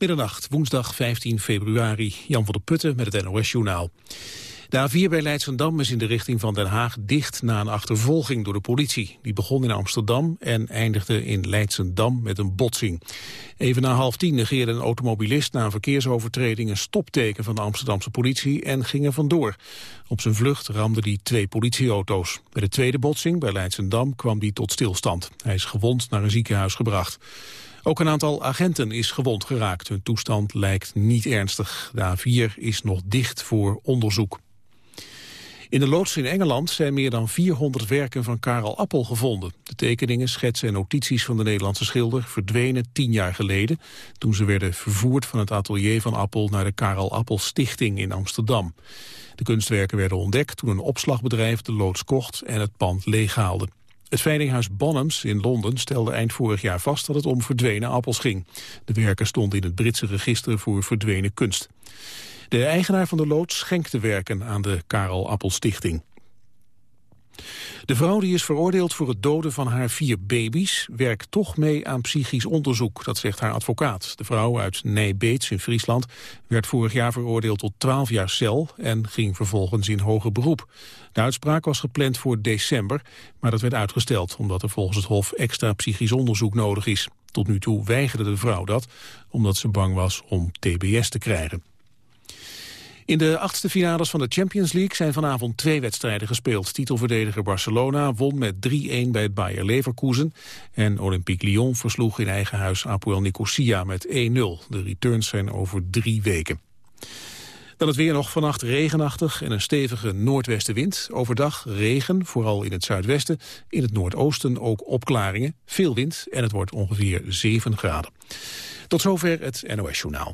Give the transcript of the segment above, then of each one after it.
Middernacht, woensdag 15 februari. Jan van der Putten met het NOS-journaal. De A4 bij Leidsendam is in de richting van Den Haag dicht na een achtervolging door de politie. Die begon in Amsterdam en eindigde in Leidsendam met een botsing. Even na half tien negeerde een automobilist na een verkeersovertreding een stopteken van de Amsterdamse politie en ging er vandoor. Op zijn vlucht ramde hij twee politieauto's. Bij de tweede botsing bij Leidsendam kwam die tot stilstand. Hij is gewond naar een ziekenhuis gebracht. Ook een aantal agenten is gewond geraakt. Hun toestand lijkt niet ernstig. De A4 is nog dicht voor onderzoek. In de loods in Engeland zijn meer dan 400 werken van Karel Appel gevonden. De tekeningen, schetsen en notities van de Nederlandse schilder verdwenen tien jaar geleden... toen ze werden vervoerd van het atelier van Appel naar de Karel Appel Stichting in Amsterdam. De kunstwerken werden ontdekt toen een opslagbedrijf de loods kocht en het pand leeghaalde. Het veilinghuis Bonhams in Londen stelde eind vorig jaar vast dat het om verdwenen appels ging. De werken stonden in het Britse register voor verdwenen kunst. De eigenaar van de loods schenkte werken aan de Karel Appel Stichting. De vrouw die is veroordeeld voor het doden van haar vier baby's... werkt toch mee aan psychisch onderzoek, dat zegt haar advocaat. De vrouw uit Nijbeets in Friesland werd vorig jaar veroordeeld tot 12 jaar cel... en ging vervolgens in hoger beroep. De uitspraak was gepland voor december, maar dat werd uitgesteld... omdat er volgens het Hof extra psychisch onderzoek nodig is. Tot nu toe weigerde de vrouw dat, omdat ze bang was om TBS te krijgen. In de achtste finales van de Champions League zijn vanavond twee wedstrijden gespeeld. Titelverdediger Barcelona won met 3-1 bij het Bayer Leverkusen. En Olympique Lyon versloeg in eigen huis Apoel Nicosia met 1-0. De returns zijn over drie weken. Dan het weer nog vannacht regenachtig en een stevige noordwestenwind. Overdag regen, vooral in het zuidwesten. In het noordoosten ook opklaringen. Veel wind en het wordt ongeveer 7 graden. Tot zover het NOS-journaal.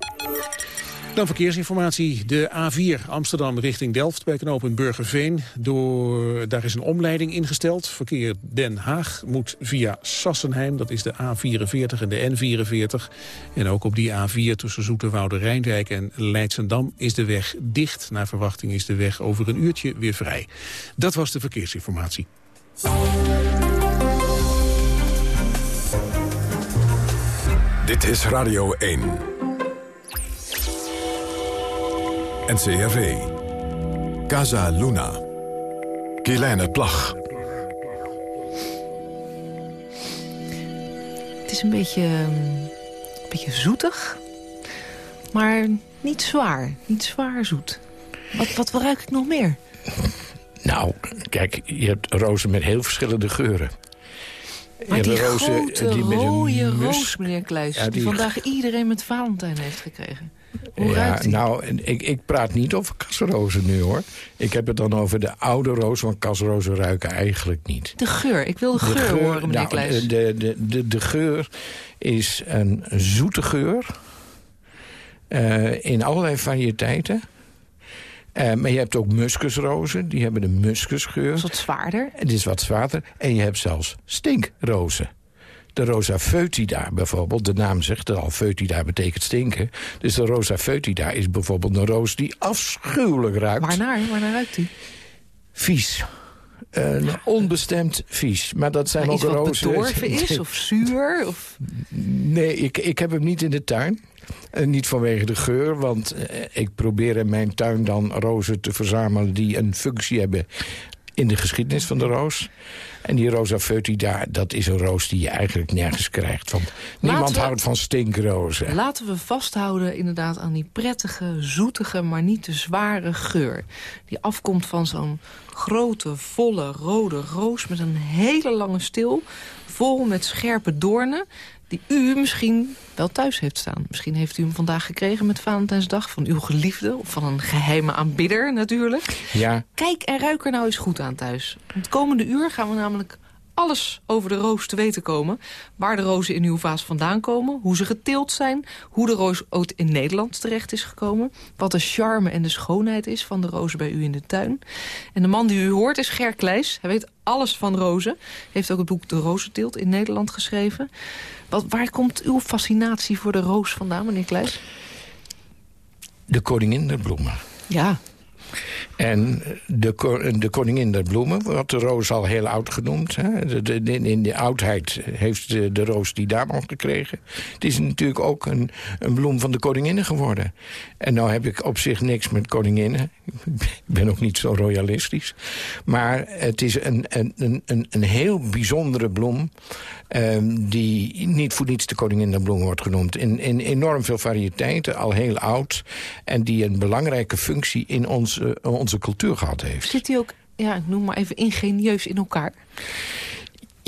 Dan verkeersinformatie. De A4 Amsterdam richting Delft bij knooppunt Burgerveen. Door, daar is een omleiding ingesteld. Verkeer Den Haag moet via Sassenheim. Dat is de A44 en de N44. En ook op die A4 tussen Zoeterwoude Rijndijk en Leidsendam is de weg dicht. Naar verwachting is de weg over een uurtje weer vrij. Dat was de verkeersinformatie. Dit is Radio 1. NCRV. Casa Luna. Kielijne Plag. Het is een beetje, een beetje zoetig, maar niet zwaar. Niet zwaar zoet. Wat, wat ruik ik nog meer? Nou, kijk, je hebt rozen met heel verschillende geuren. Maar die rozen, grote die met rode roos, meneer Kluis... Ja, die... die vandaag iedereen met Valentijn heeft gekregen. Hoe ja, nou, ik, ik praat niet over kasrozen nu, hoor. Ik heb het dan over de oude roos, want kasrozen ruiken eigenlijk niet. De geur, ik wil de, geur, horen, meneer nou. De, de, de, de, geur is een zoete geur... Uh, in allerlei variëteiten. Uh, maar je hebt ook muskusrozen, die hebben de muskusgeur. Dat is wat zwaarder. Het is wat zwaarder. En je hebt zelfs stinkrozen. De rosa foetida bijvoorbeeld, de naam zegt het al, foetida betekent stinken. Dus de rosa foetida is bijvoorbeeld een roos die afschuwelijk ruikt. Waarnaar? Waarnaar ruikt die? Vies. Uh, onbestemd vies. Maar dat zijn maar ook rozen... bedorven is of zuur? Of... Nee, ik, ik heb hem niet in de tuin. Uh, niet vanwege de geur, want uh, ik probeer in mijn tuin dan rozen te verzamelen... die een functie hebben in de geschiedenis van de roos. En die Rosa Foetida, dat is een roos die je eigenlijk nergens krijgt. Van, niemand houdt van stinkrozen. Laten we vasthouden inderdaad aan die prettige, zoetige... maar niet te zware geur. Die afkomt van zo'n grote, volle, rode roos... met een hele lange stil, vol met scherpe doornen die u misschien wel thuis heeft staan. Misschien heeft u hem vandaag gekregen met Valentijnsdag... van uw geliefde of van een geheime aanbidder natuurlijk. Ja. Kijk en ruik er nou eens goed aan thuis. Het komende uur gaan we namelijk alles over de roos te weten komen. Waar de rozen in uw vaas vandaan komen, hoe ze geteeld zijn... hoe de roos ooit in Nederland terecht is gekomen... wat de charme en de schoonheid is van de rozen bij u in de tuin. En de man die u hoort is Ger Kleijs. Hij weet alles van rozen. Heeft ook het boek De Rozenteelt in Nederland geschreven. Wat, waar komt uw fascinatie voor de roos vandaan, meneer Kleijs? De koningin der bloemen. Ja. En de, de koningin der bloemen wordt de roos al heel oud genoemd. Hè. In de oudheid heeft de, roos die naam al gekregen. Het is natuurlijk ook een, een bloem van de koninginnen geworden. En nou heb ik op zich niks met koninginnen. Ik ben ook niet zo royalistisch. Maar het is een, een, een, een heel bijzondere bloem... Um, die niet voor niets de koningin der bloem wordt genoemd. In, in enorm veel variëteiten, al heel oud. En die een belangrijke functie in onze, onze cultuur gehad heeft. Zit die ook, ja, noem maar even, ingenieus in elkaar?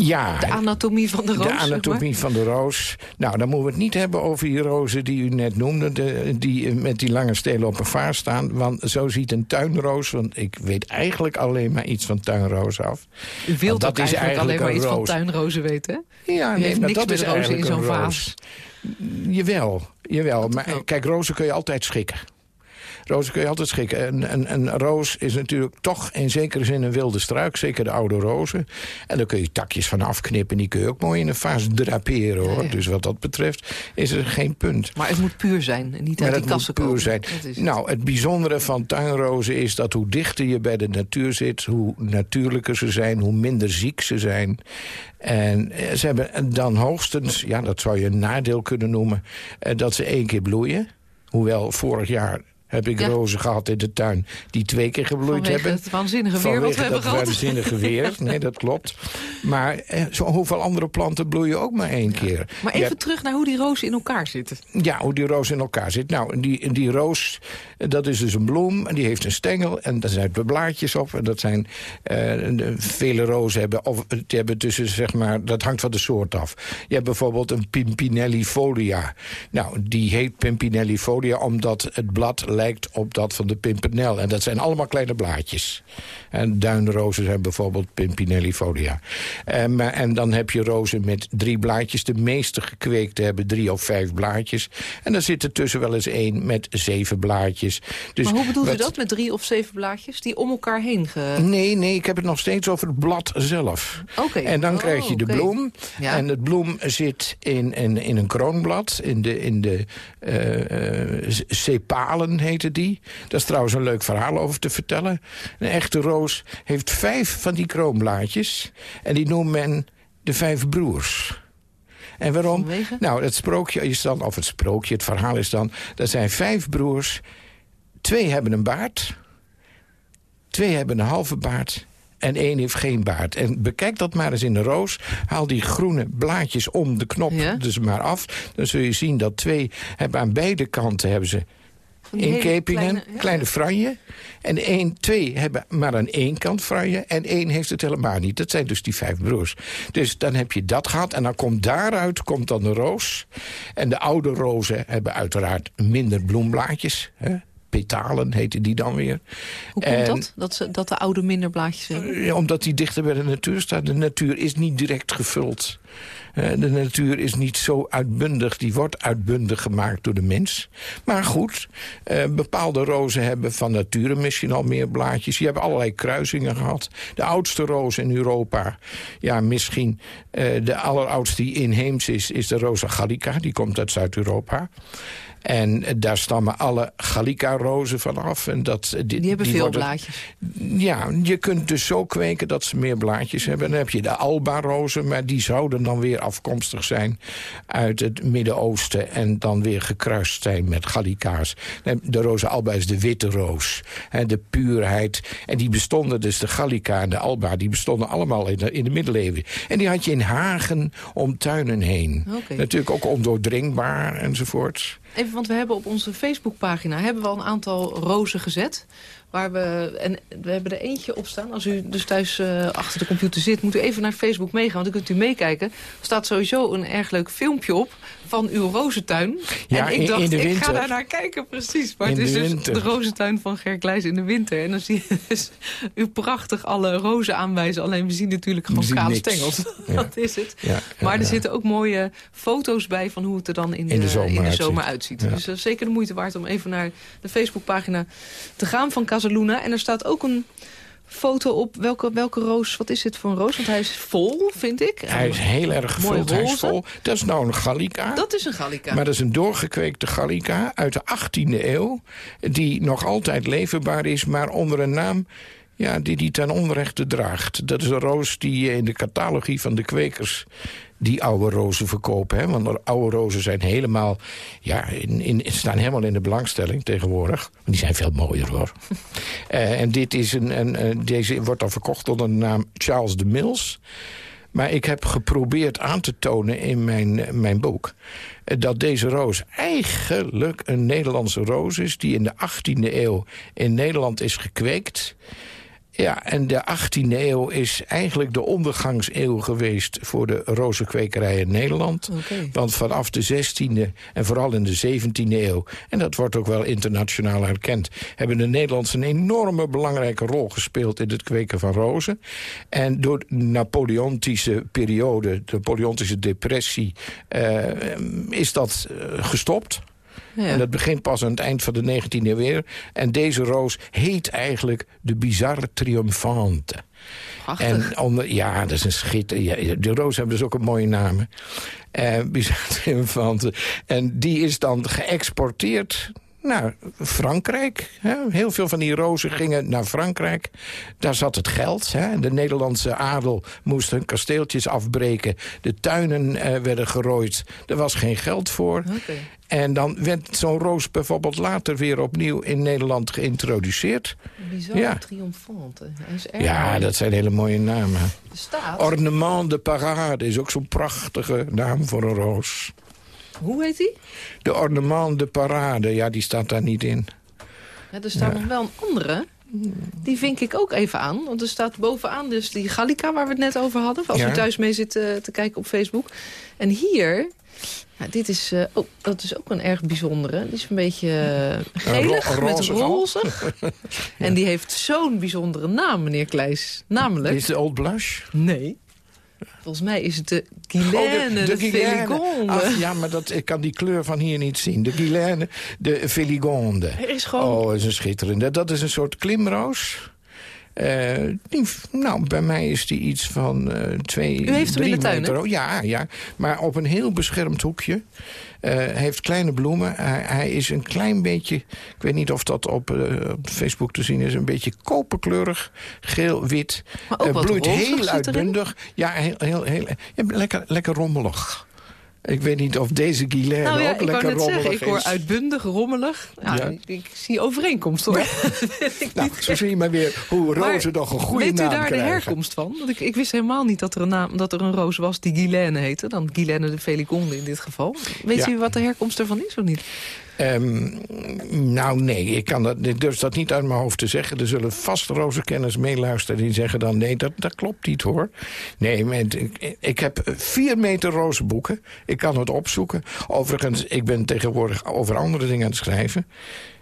Ja. De anatomie van de roos. De anatomie van de roos. Nou, dan moeten we het niet hebben over die rozen die u net noemde... De, die met die lange stelen op een vaas staan. Want zo ziet een tuinroos... want ik weet eigenlijk alleen maar iets van tuinroos af. U wilt dat is eigenlijk alleen maar iets van tuinrozen weten, hè? Ja, nee, maar dat is rozen in zo'n vaas. Jawel, jawel. Maar kijk, rozen kun je altijd schikken. Rozen kun je altijd schikken. Een, een, een, roos is natuurlijk toch in zekere zin een wilde struik. Zeker de oude rozen. En daar kun je takjes van afknippen. Die kun je ook mooi in een vaas draperen. Hoor. Dus wat dat betreft is er geen punt. Maar het moet puur zijn. En niet uit die kassen puur komen. zijn. Het. Nou, het bijzondere van tuinrozen is dat hoe dichter je bij de natuur zit... hoe natuurlijker ze zijn, hoe minder ziek ze zijn. En eh, ze hebben dan hoogstens, ja, dat zou je een nadeel kunnen noemen... Eh, dat ze één keer bloeien. Hoewel vorig jaar heb ik rozen gehad in de tuin die twee keer gebloeid Vanwege hebben. het waanzinnige weer wat we hebben gehad. waanzinnige weer, nee, dat klopt. Maar eh, zo, hoeveel andere planten bloeien ook maar één keer. Maar even terug naar hoe die rozen in elkaar zitten. Ja, hoe die roos in elkaar zit. Nou, die, die roos, dat is dus een bloem en die heeft een stengel en daar zijn blaadjes op. En dat zijn, uh, vele rozen hebben, of die hebben tussen, zeg maar, dat hangt van de soort af. Je hebt bijvoorbeeld een pimpinellifolia. Nou, die heet pimpinellifolia omdat het blad lijkt op dat van de pimpernel. En dat zijn allemaal kleine blaadjes. En duinrozen zijn bijvoorbeeld pimpinellifolia. En, eh, en dan heb je rozen met drie blaadjes. De meeste gekweekte hebben drie of vijf blaadjes. En dan zit er tussen wel eens één met zeven blaadjes. Dus maar hoe bedoelt u dat met drie of zeven blaadjes? Die om elkaar heen ge... Nee, nee, ik heb het nog steeds over het blad zelf. Oké. En dan krijg je de oh, bloem. Ja. En het bloem zit in, in, in een kroonblad. In de, in de uh, sepalen heette die. Dat is trouwens een leuk verhaal over te vertellen. Een echte roos heeft vijf van die kroonblaadjes. En die noemt men de vijf broers. En waarom? Nou, het sprookje is dan, of het sprookje, het verhaal is dan... er zijn vijf broers, twee hebben een baard... twee hebben een halve baard en één heeft geen baard. En bekijk dat maar eens in de roos. Haal die groene blaadjes om de knop dus maar af. Dan zul je zien dat twee hebben aan beide kanten hebben ze inkepingen, kleine, kleine franje. En één, twee hebben maar aan één kant franje. En één heeft het helemaal niet. Dat zijn dus die vijf broers. Dus dan heb je dat gehad. En dan komt daaruit komt dan de roos. En de oude rozen hebben uiteraard minder bloemblaadjes. Hè? Petalen heten die dan weer. Hoe komt dat? Dat, ze, dat de oude minder blaadjes hebben? Ja, omdat die dichter bij de natuur staat. De natuur is niet direct gevuld. Eh, de natuur is niet zo uitbundig. Die wordt uitbundig gemaakt door de mens. Maar goed, eh, bepaalde rozen hebben van nature misschien al meer blaadjes. Die hebben allerlei kruisingen gehad. De oudste roos in Europa, ja, misschien de alleroudste die inheems is... is de rosa gallica, die komt uit Zuid-Europa. En daar stammen alle Gallica-rozen vanaf. En dat, die, die hebben veel blaadjes. Ja, je kunt dus zo kweken dat ze meer blaadjes hebben. Dan heb je de Alba-rozen, maar die zouden dan weer afkomstig zijn... uit het Midden-Oosten en dan weer gekruist zijn met Gallica's. De roze Alba is de witte roos. De puurheid. En die bestonden dus, de Gallica en de Alba... die bestonden allemaal in de, in de middeleeuwen. En die had je in hagen om tuinen heen. Natuurlijk ook ondoordringbaar enzovoort. Even, want we hebben op onze Facebookpagina hebben we al een aantal rozen gezet. Waar we, en we hebben er eentje op staan. Als u dus thuis uh, achter de computer zit, moet u even naar Facebook meegaan. Want dan kunt u meekijken. Er staat sowieso een erg leuk filmpje op van uw rozentuin. Ja, en ik dacht, ik ga daar naar kijken, precies. Maar het is de dus de rozentuin van Gerklijs in de winter. En dan zie je dus u prachtig alle rozen aanwijzen. Alleen we zien natuurlijk gewoon kale stengels. Dat is het. Ja, maar er zitten ook mooie foto's bij van hoe het er dan in, in de, zomer, in de zomer uitziet. Dus dat is zeker de moeite waard om even naar de Facebookpagina te gaan van Casaluna. En er staat ook een foto op welke, welke roos, wat is dit voor een roos? Want hij is vol, vind ik. Hij is heel erg gevuld, hij is vol. Dat is nou een gallica. Dat is een gallica. Maar dat is een doorgekweekte gallica uit de 18e eeuw... die nog altijd leverbaar is, maar onder een naam... Ja, die die ten onrechte draagt. Dat is een roos die je in de catalogie van de kwekers die oude rozen verkopen. Hè? Want de oude rozen zijn helemaal, ja, in, in, staan helemaal in de belangstelling tegenwoordig. Die zijn veel mooier hoor. Eh, en dit is een, een, een- deze wordt dan verkocht onder de naam Charles de Mills. Maar ik heb geprobeerd aan te tonen in mijn, mijn boek... eh, dat deze roos eigenlijk een Nederlandse roos is... die in de 18e eeuw in Nederland is gekweekt... Ja, en de 18e eeuw is eigenlijk de ondergangseeuw geweest... voor de rozenkwekerij in Nederland. Want vanaf de 16e en vooral in de 17e eeuw... en dat wordt ook wel internationaal erkend... hebben de Nederlanders een enorme belangrijke rol gespeeld... in het kweken van rozen. En door de Napoleontische periode, de Napoleontische depressie... eh, is dat eh, gestopt. Ja. En dat begint pas aan het eind van de 19e eeuw weer. En deze roos heet eigenlijk de Bizarre Triomphante. Prachtig. En onder, ja, dat is een schitter. Ja, de roos hebben dus ook een mooie naam. Eh, Bizarre Triomphante. En die is dan geëxporteerd naar Frankrijk. Hè. Heel veel van die rozen gingen naar Frankrijk. Daar zat het geld. Hè. De Nederlandse adel moest hun kasteeltjes afbreken. De tuinen eh, werden gerooid. Er was geen geld voor. En dan werd zo'n roos bijvoorbeeld later weer opnieuw in Nederland geïntroduceerd. Bizarre Ja. triomfante. Ja, dat zijn hele mooie namen. Er staat. Ornement de parade is ook zo'n prachtige naam voor een roos. Hoe heet die? De ornement de parade, ja, die staat daar niet in. Ja, er staat nog wel een andere. Die vink ik ook even aan. Want er staat bovenaan dus die Gallica waar we het net over hadden. Als Ja. u thuis mee zit eh, te kijken op Facebook. En hier... Ja, dit is, eh, oh, dat is ook een erg bijzondere. Die is een beetje eh, gelig ro- met roze. En die heeft zo'n bijzondere naam, meneer Kleijs. Namelijk... Is de Old Blush? Nee. Volgens mij is het de Oh, Guilaine, de, Guilaine. Feligonde. Ach, ja, maar dat, ik kan die kleur van hier niet zien. De Guilaine, de Feligonde. Er is gewoon... Oh, dat is een schitterende. Dat is een soort klimroos. Eh, die, nou, bij mij is die iets van eh twee, U heeft hem in de tuin, meter hoog. Ja, ja, maar op een heel beschermd hoekje. Eh, Hij heeft kleine bloemen. Hij, hij is een klein beetje, ik weet niet of dat op, op Facebook te zien is... een beetje koperkleurig, geel-wit. Maar ook wat bloeit heel uitbundig. Ja, heel, heel, heel, ja, lekker, lekker rommelig. Ik weet niet of deze Guilaine Nou ja, ook lekker rommelig zeggen, ik hoor is. uitbundig, rommelig. Ja, Ja. Ik, zie overeenkomst hoor. Ik Nou, zo zie je maar weer hoe rozen nog een goede Weet naam u daar krijgen. de herkomst van? Want ik, ik wist helemaal niet dat er, een naam, dat er een roos was die Guilaine heette. Dan Guilaine de Feliconde in dit geval. Weet Ja. u wat de herkomst ervan is of niet? Ehm, nou, nee, ik, kan dat, ik durf dat niet uit mijn hoofd te zeggen. Er zullen vast rozenkenners meeluisteren die zeggen dan... nee, dat, dat klopt niet, hoor. Nee, ik, ik heb vier meter rozenboeken. Ik kan het opzoeken. Overigens, ik ben tegenwoordig over andere dingen aan het schrijven.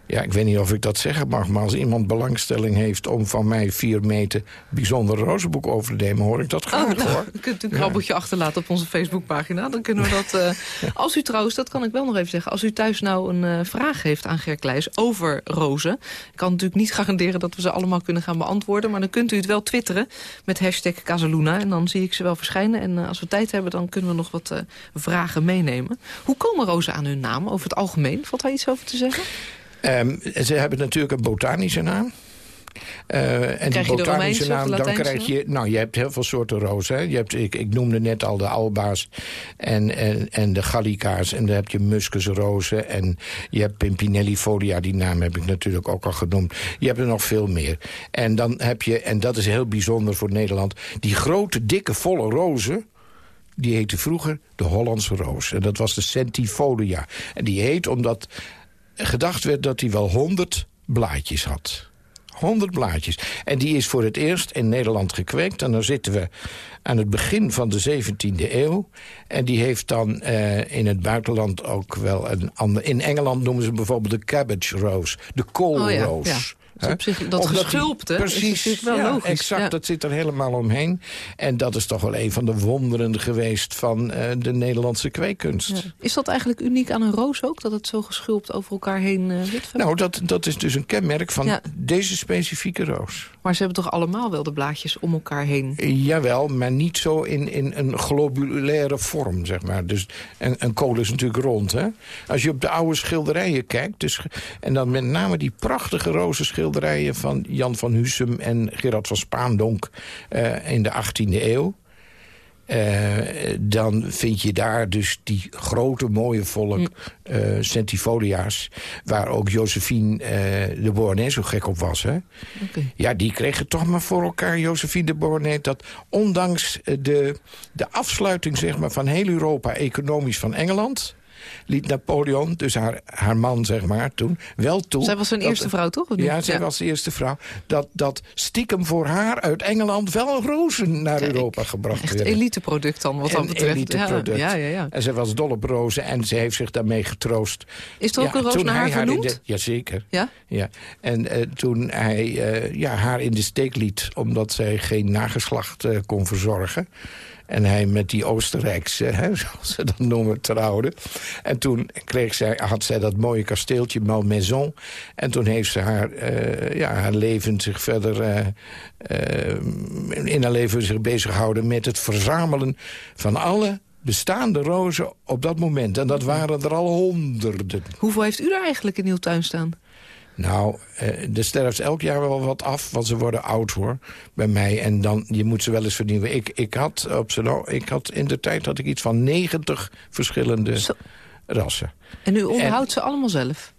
Ja, ik weet niet of ik dat zeggen mag... maar als iemand belangstelling heeft om van mij vier meter... bijzonder rozenboek over te nemen, hoor ik dat graag, Oh, nou, hoor. u kunt een krabbeltje achterlaten op onze Facebookpagina. Dan kunnen we dat... eh, Als u trouwens, dat kan ik wel nog even zeggen... als u thuis nou een eh, vraag heeft aan Ger Kleijs over rozen... ik kan natuurlijk niet garanderen dat we ze allemaal kunnen gaan beantwoorden... maar dan kunt u het wel twitteren met hashtag Casaluna... en dan zie ik ze wel verschijnen. En eh, als we tijd hebben, dan kunnen we nog wat vragen meenemen. Hoe komen rozen aan hun naam over het algemeen? Valt daar iets over te zeggen? Ehm, ze hebben natuurlijk een botanische naam. Eh, en Krijg die botanische naam, dan krijg je... Nou, je hebt heel veel soorten rozen. Hè. Je hebt, ik, ik noemde net al de alba's en, en, en de gallica's. En dan heb je muskusrozen en je hebt pimpinellifolia. Die naam heb ik natuurlijk ook al genoemd. Je hebt er nog veel meer. En dan heb je, en dat is heel bijzonder voor Nederland... die grote, dikke, volle rozen... Die heette vroeger de Hollandse roos. En dat was de centifolia. En die heet omdat gedacht werd dat hij wel 100 blaadjes had. 100 blaadjes. En die is voor het eerst in Nederland gekweekt. En dan zitten we aan het begin van de 17e eeuw. En die heeft dan eh, in het buitenland ook wel een ander... In Engeland noemen ze bijvoorbeeld de cabbage rose. De koolroos. Oh ja, ja. Dus op zich, dat Omdat geschulpte die- is Precies, natuurlijk wel ja, logisch. exact. Ja. Dat zit er helemaal omheen. En dat is toch wel een van de wonderen geweest van eh, de Nederlandse kweekkunst. Ja. Is dat eigenlijk uniek aan een roos ook? Dat het zo geschulpt over elkaar heen eh wit? Nou, dat, dat is dus een kenmerk van deze specifieke roos. Maar ze hebben toch allemaal wel de blaadjes om elkaar heen? Jawel, maar niet zo in, in een globulaire vorm, zeg maar. Dus, en, en kool is natuurlijk rond, hè. Als je op de oude schilderijen kijkt... Dus, en dan met name die prachtige roze schilderijen... van Jan van Hussum en Gerard van Spaandonk eh, in de 18e eeuw... Eh, dan vind je daar dus die grote mooie volk eh centifolia's... waar ook Josephine eh, de Beauharnais zo gek op was, hè. Ja, die kregen toch maar voor elkaar, Josephine de Beauharnais... dat ondanks de, de afsluiting zeg maar, van heel Europa economisch van Engeland... liet Napoleon, dus haar, haar man zeg maar, toen, wel toe... Zij was zijn dat- eerste vrouw, toch? Ja, zij was de eerste vrouw. Dat, dat stiekem voor haar uit Engeland wel rozen naar Kijk, Europa gebracht Echt werden. eliteproduct dan, wat dat Een betreft. eliteproduct. Ja, ja, ja. En zij was dol op rozen en ze heeft zich daarmee getroost. Is er ook een roos naar haar in vernoemd? de- Jazeker. Ja? Ja. En eh, toen hij eh, ja, haar in de steek liet... omdat zij geen nageslacht eh, kon verzorgen... En hij met die Oostenrijkse, zoals ze dat noemen, trouwde. En toen kreeg zij, had zij dat mooie kasteeltje Malmaison. En toen heeft ze haar, eh, ja, haar leven zich verder... eh, eh, in haar leven zich bezig gehouden met het verzamelen van alle bestaande rozen op dat moment. En dat waren er al honderden. Hoeveel heeft u er eigenlijk in uw tuin staan? Nou, eh, er sterft elk jaar wel wat af, want ze worden oud hoor, bij mij. En dan, je moet ze wel eens vernieuwen. Ik, ik, had, op z'n, ik had in de tijd had ik iets van 90 verschillende Zo. rassen. En u onderhoudt ze allemaal zelf?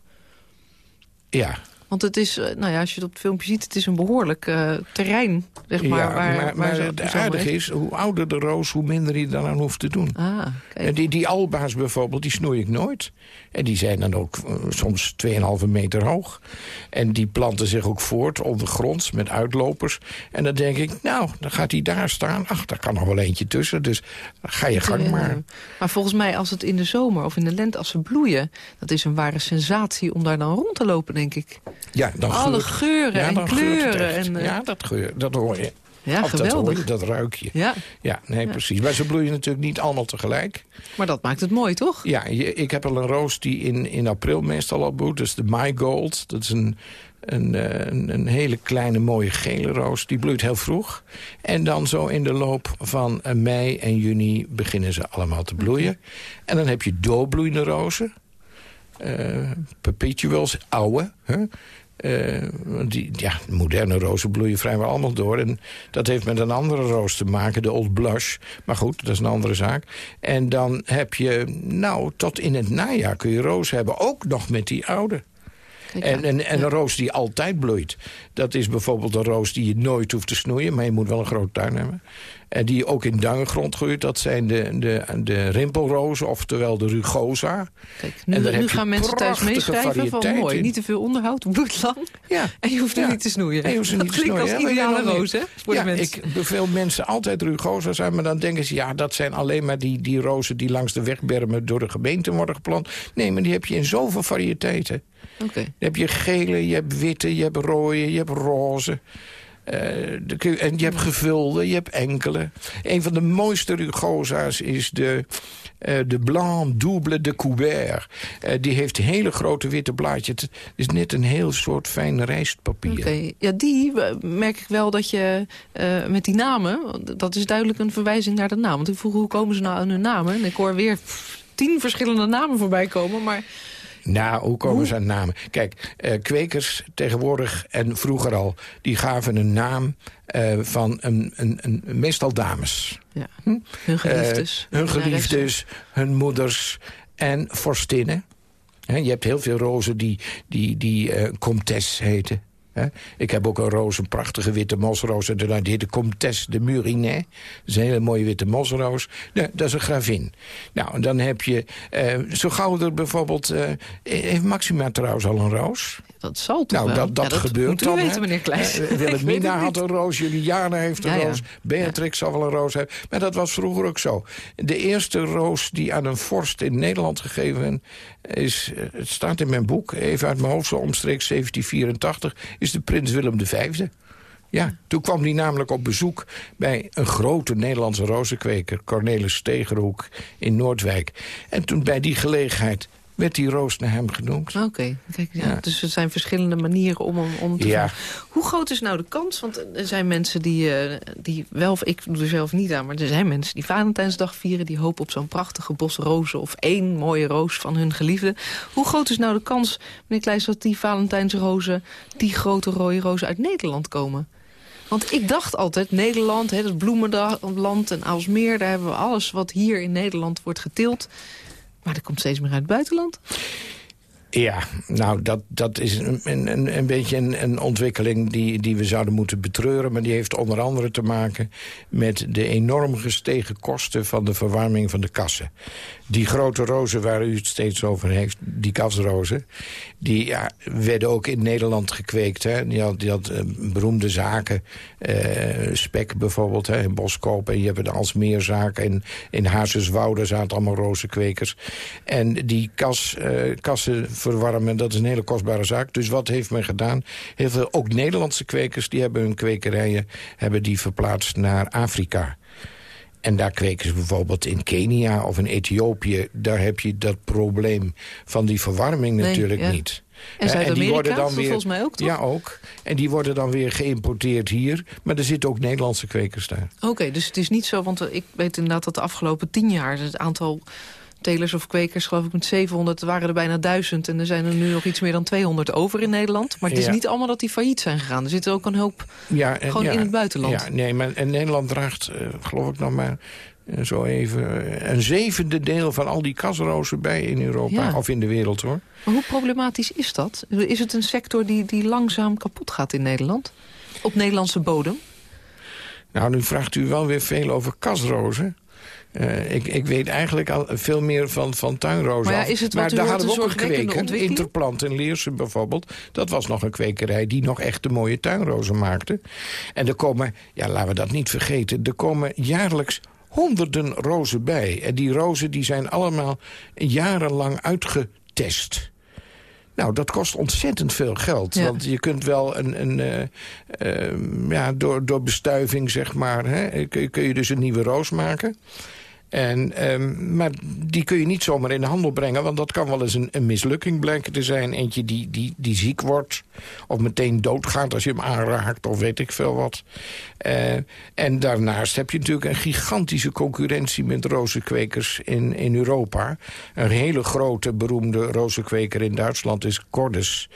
Ja, Want het is, eh, nou ja, als je het op het filmpje ziet, het is een behoorlijk eh, terrein, zeg maar. ja waar, maar, waar maar het aardige is, hoe ouder de roos, hoe minder je daaraan hoeft te doen. Ah, kijk. Die, die alba's bijvoorbeeld, die snoei ik nooit. En die zijn dan ook eh, soms 2,5 meter hoog. En die planten zich ook voort ondergronds met uitlopers. En dan denk ik, nou, dan gaat die daar staan. Ach, daar kan nog wel eentje tussen, dus ga je gang maar. Maar volgens mij, als het in de zomer of in de lente, als ze bloeien... dat is een ware sensatie om daar dan rond te lopen, denk ik. Ja, dan Alle geuren ja, en kleuren. En, eh, ja, dat, geur, dat hoor je. ja, Of dat hoor geweldig. je, dat ruik je. Ja, Ja, nee, precies. Maar ze bloeien natuurlijk niet allemaal tegelijk. maar dat maakt het mooi, toch? Ja, je- ik heb al een roos die in, in april meestal al bloeit. Is de My Gold. Dat is een, een, eh, een, een hele kleine mooie gele roos. Die bloeit heel vroeg. En dan zo in de loop van eh, mei en juni beginnen ze allemaal te bloeien. En dan heb je doorbloeiende rozen. Eh, perpetuals, oude. Hè? Eh, want die, ja, moderne rozen bloeien vrijwel allemaal door. En dat heeft met een andere roos te maken, de Old Blush. Maar goed, dat is een andere zaak. En dan heb je, nou, tot in het najaar kun je rozen hebben. Ook nog met die oude. Kijk En, en, en een roos die altijd bloeit. Dat is bijvoorbeeld een roos die je nooit hoeft te snoeien. Maar je moet wel een grote tuin hebben. En die ook in duingrond groeit. Dat zijn de, de, de rimpelrozen, oftewel de rugosa. Kijk, en nu, daar nu heb gaan mensen thuis meeschrijven van mooi. in. Niet te veel onderhoud, bloed lang. Ja. En je hoeft er Ja. niet te snoeien. Je hoeft dat niet te klinkt snoeien, als ideale helemaal roos, hè? Voor ja, de mensen. ik beveel mensen altijd rugosa's aan, maar dan denken ze... ja, dat zijn alleen maar die, die rozen die langs de wegbermen door de gemeente worden geplant. Nee, maar die heb je in zoveel variëteiten. Oké. Dan heb je gele, je hebt witte, je hebt rode, je hebt roze. Eh, de en je hebt gevulde, je hebt enkele. Een van de mooiste rugosa's is de, eh, de Blanc Double de Coubert. Eh, die heeft hele grote witte blaadjes. Het is net een heel soort fijn rijstpapier. Ja, die merk ik wel dat je met die namen... dat is duidelijk een verwijzing naar de naam. Want ik vroeg, hoe komen ze nou aan hun namen? En ik hoor weer tien verschillende namen voorbij komen, maar... Nou, hoe komen Hoe? ze aan namen? Kijk, eh, kwekers tegenwoordig en vroeger al... die gaven een naam eh, van een, een, een, meestal dames. Ja, hun geliefdes. Eh, hun minnaressen. geliefdes, hun moeders en vorstinnen. Je hebt heel veel rozen die, die, die eh comtesse heten. Ik heb ook een roos, een prachtige witte mosroos. en Die heet de Comtesse de Murinais. Dat is een hele mooie witte mosroos. Nee, dat is een gravin. Nou, en dan heb je... eh, zo gauw er bijvoorbeeld... eh, heeft Maxima trouwens al een roos? Dat zal toch Nou, wel? dat, dat Ja, gebeurt dan. weten, meneer Kleijs. Eh, Wilhelmina had een roos, Juliana heeft een Ja, ja. roos... Beatrix zal wel een roos hebben. Maar dat was vroeger ook zo. De eerste roos die aan een vorst in Nederland gegeven is... het staat in mijn boek, even uit mijn hoofd, zo omstreeks 1784... is is de prins Willem V. Ja, toen kwam hij namelijk op bezoek bij een grote Nederlandse rozenkweker... Cornelis Stegerhoek in Noordwijk. En toen bij die gelegenheid werd die roos naar hem genoemd. Oké, kijk, ja, dus er zijn verschillende manieren om hem om te Ja. Hoe groot is nou de kans? Want er zijn mensen die, eh, die wel, ik doe er zelf niet aan... maar er zijn mensen die Valentijnsdag vieren... die hopen op zo'n prachtige bos rozen of één mooie roos van hun geliefde. Hoe groot is nou de kans, meneer Kleijs, dat die Valentijnsrozen... die grote rode rozen uit Nederland komen? Want ik dacht altijd, Nederland, hè, dat bloemenland en Aalsmeer... daar hebben we alles wat hier in Nederland wordt geteeld... Maar dat komt steeds meer uit het buitenland. Ja, nou, dat, dat is een, een, een beetje een, een ontwikkeling die, die we zouden moeten betreuren. Maar die heeft onder andere te maken met de enorm gestegen kosten van de verwarming van de kassen. Die grote rozen waar u het steeds over heeft, die kasrozen... die ja, werden ook in Nederland gekweekt. Hè. Die had, die had eh, beroemde zaken, eh, Spek bijvoorbeeld, hè, in Boskoop. En je hebt de Alsmeerzaken. In, in Hazeswoude zaten allemaal rozenkwekers. En die kas, eh, kassen verwarmen, dat is een hele kostbare zaak. Dus wat heeft men gedaan? Heel veel, ook Nederlandse kwekers, die hebben hun kwekerijen... hebben die verplaatst naar Afrika. En daar kweken ze bijvoorbeeld in Kenia of in Ethiopië. Daar heb je dat probleem van die verwarming Nee, natuurlijk ja. niet. En die Zuid-Amerika, worden dan dat weer- volgens mij ook, toch? Ja, ook. En die worden dan weer geïmporteerd hier. Maar er zitten ook Nederlandse kwekers daar. Oké, dus het is niet zo, want ik weet inderdaad dat de afgelopen tien jaar... het aantal telers of kwekers, geloof ik met 700, er waren er bijna 1000... en er zijn er nu nog iets meer dan 200 over in Nederland. Maar het is Ja. niet allemaal dat die failliet zijn gegaan. Er zit ook een hoop Ja, en, gewoon ja, in het buitenland. Ja, nee, maar en Nederland draagt, eh, geloof ik nog maar... eh, Zo even eh, een zevende deel van al die kasrozen bij in Europa. Ja. Of in de wereld, hoor. Maar hoe problematisch is dat? Is het een sector die, die langzaam kapot gaat in Nederland? Op Nederlandse bodem? Nou, nu vraagt u wel weer veel over kasrozen. Eh, ik, ik weet eigenlijk al veel meer van, van tuinrozen Maar ja, is het maar wat daar hadden we ook een zorgwekkende kweker, ontwikkeling? Interplant in Leersen bijvoorbeeld. Dat was nog een kwekerij die nog echt de mooie tuinrozen maakte. En er komen, ja, laten we dat niet vergeten... er komen jaarlijks honderden rozen bij. En die rozen die zijn allemaal jarenlang uitgetest... Nou, dat kost ontzettend veel geld. Ja. Want je kunt wel een, een eh, eh, ja, door, door bestuiving, zeg maar, hè, kun je dus een nieuwe roos maken. En, ehm, maar die kun je niet zomaar in de handel brengen... want dat kan wel eens een, een mislukking blijken te zijn. Eentje die, die, die ziek wordt of meteen doodgaat als je hem aanraakt... of weet ik veel wat. Eh, en daarnaast heb je natuurlijk een gigantische concurrentie... met rozenkwekers in, in Europa. Een hele grote, beroemde rozenkweker in Duitsland is Cordes...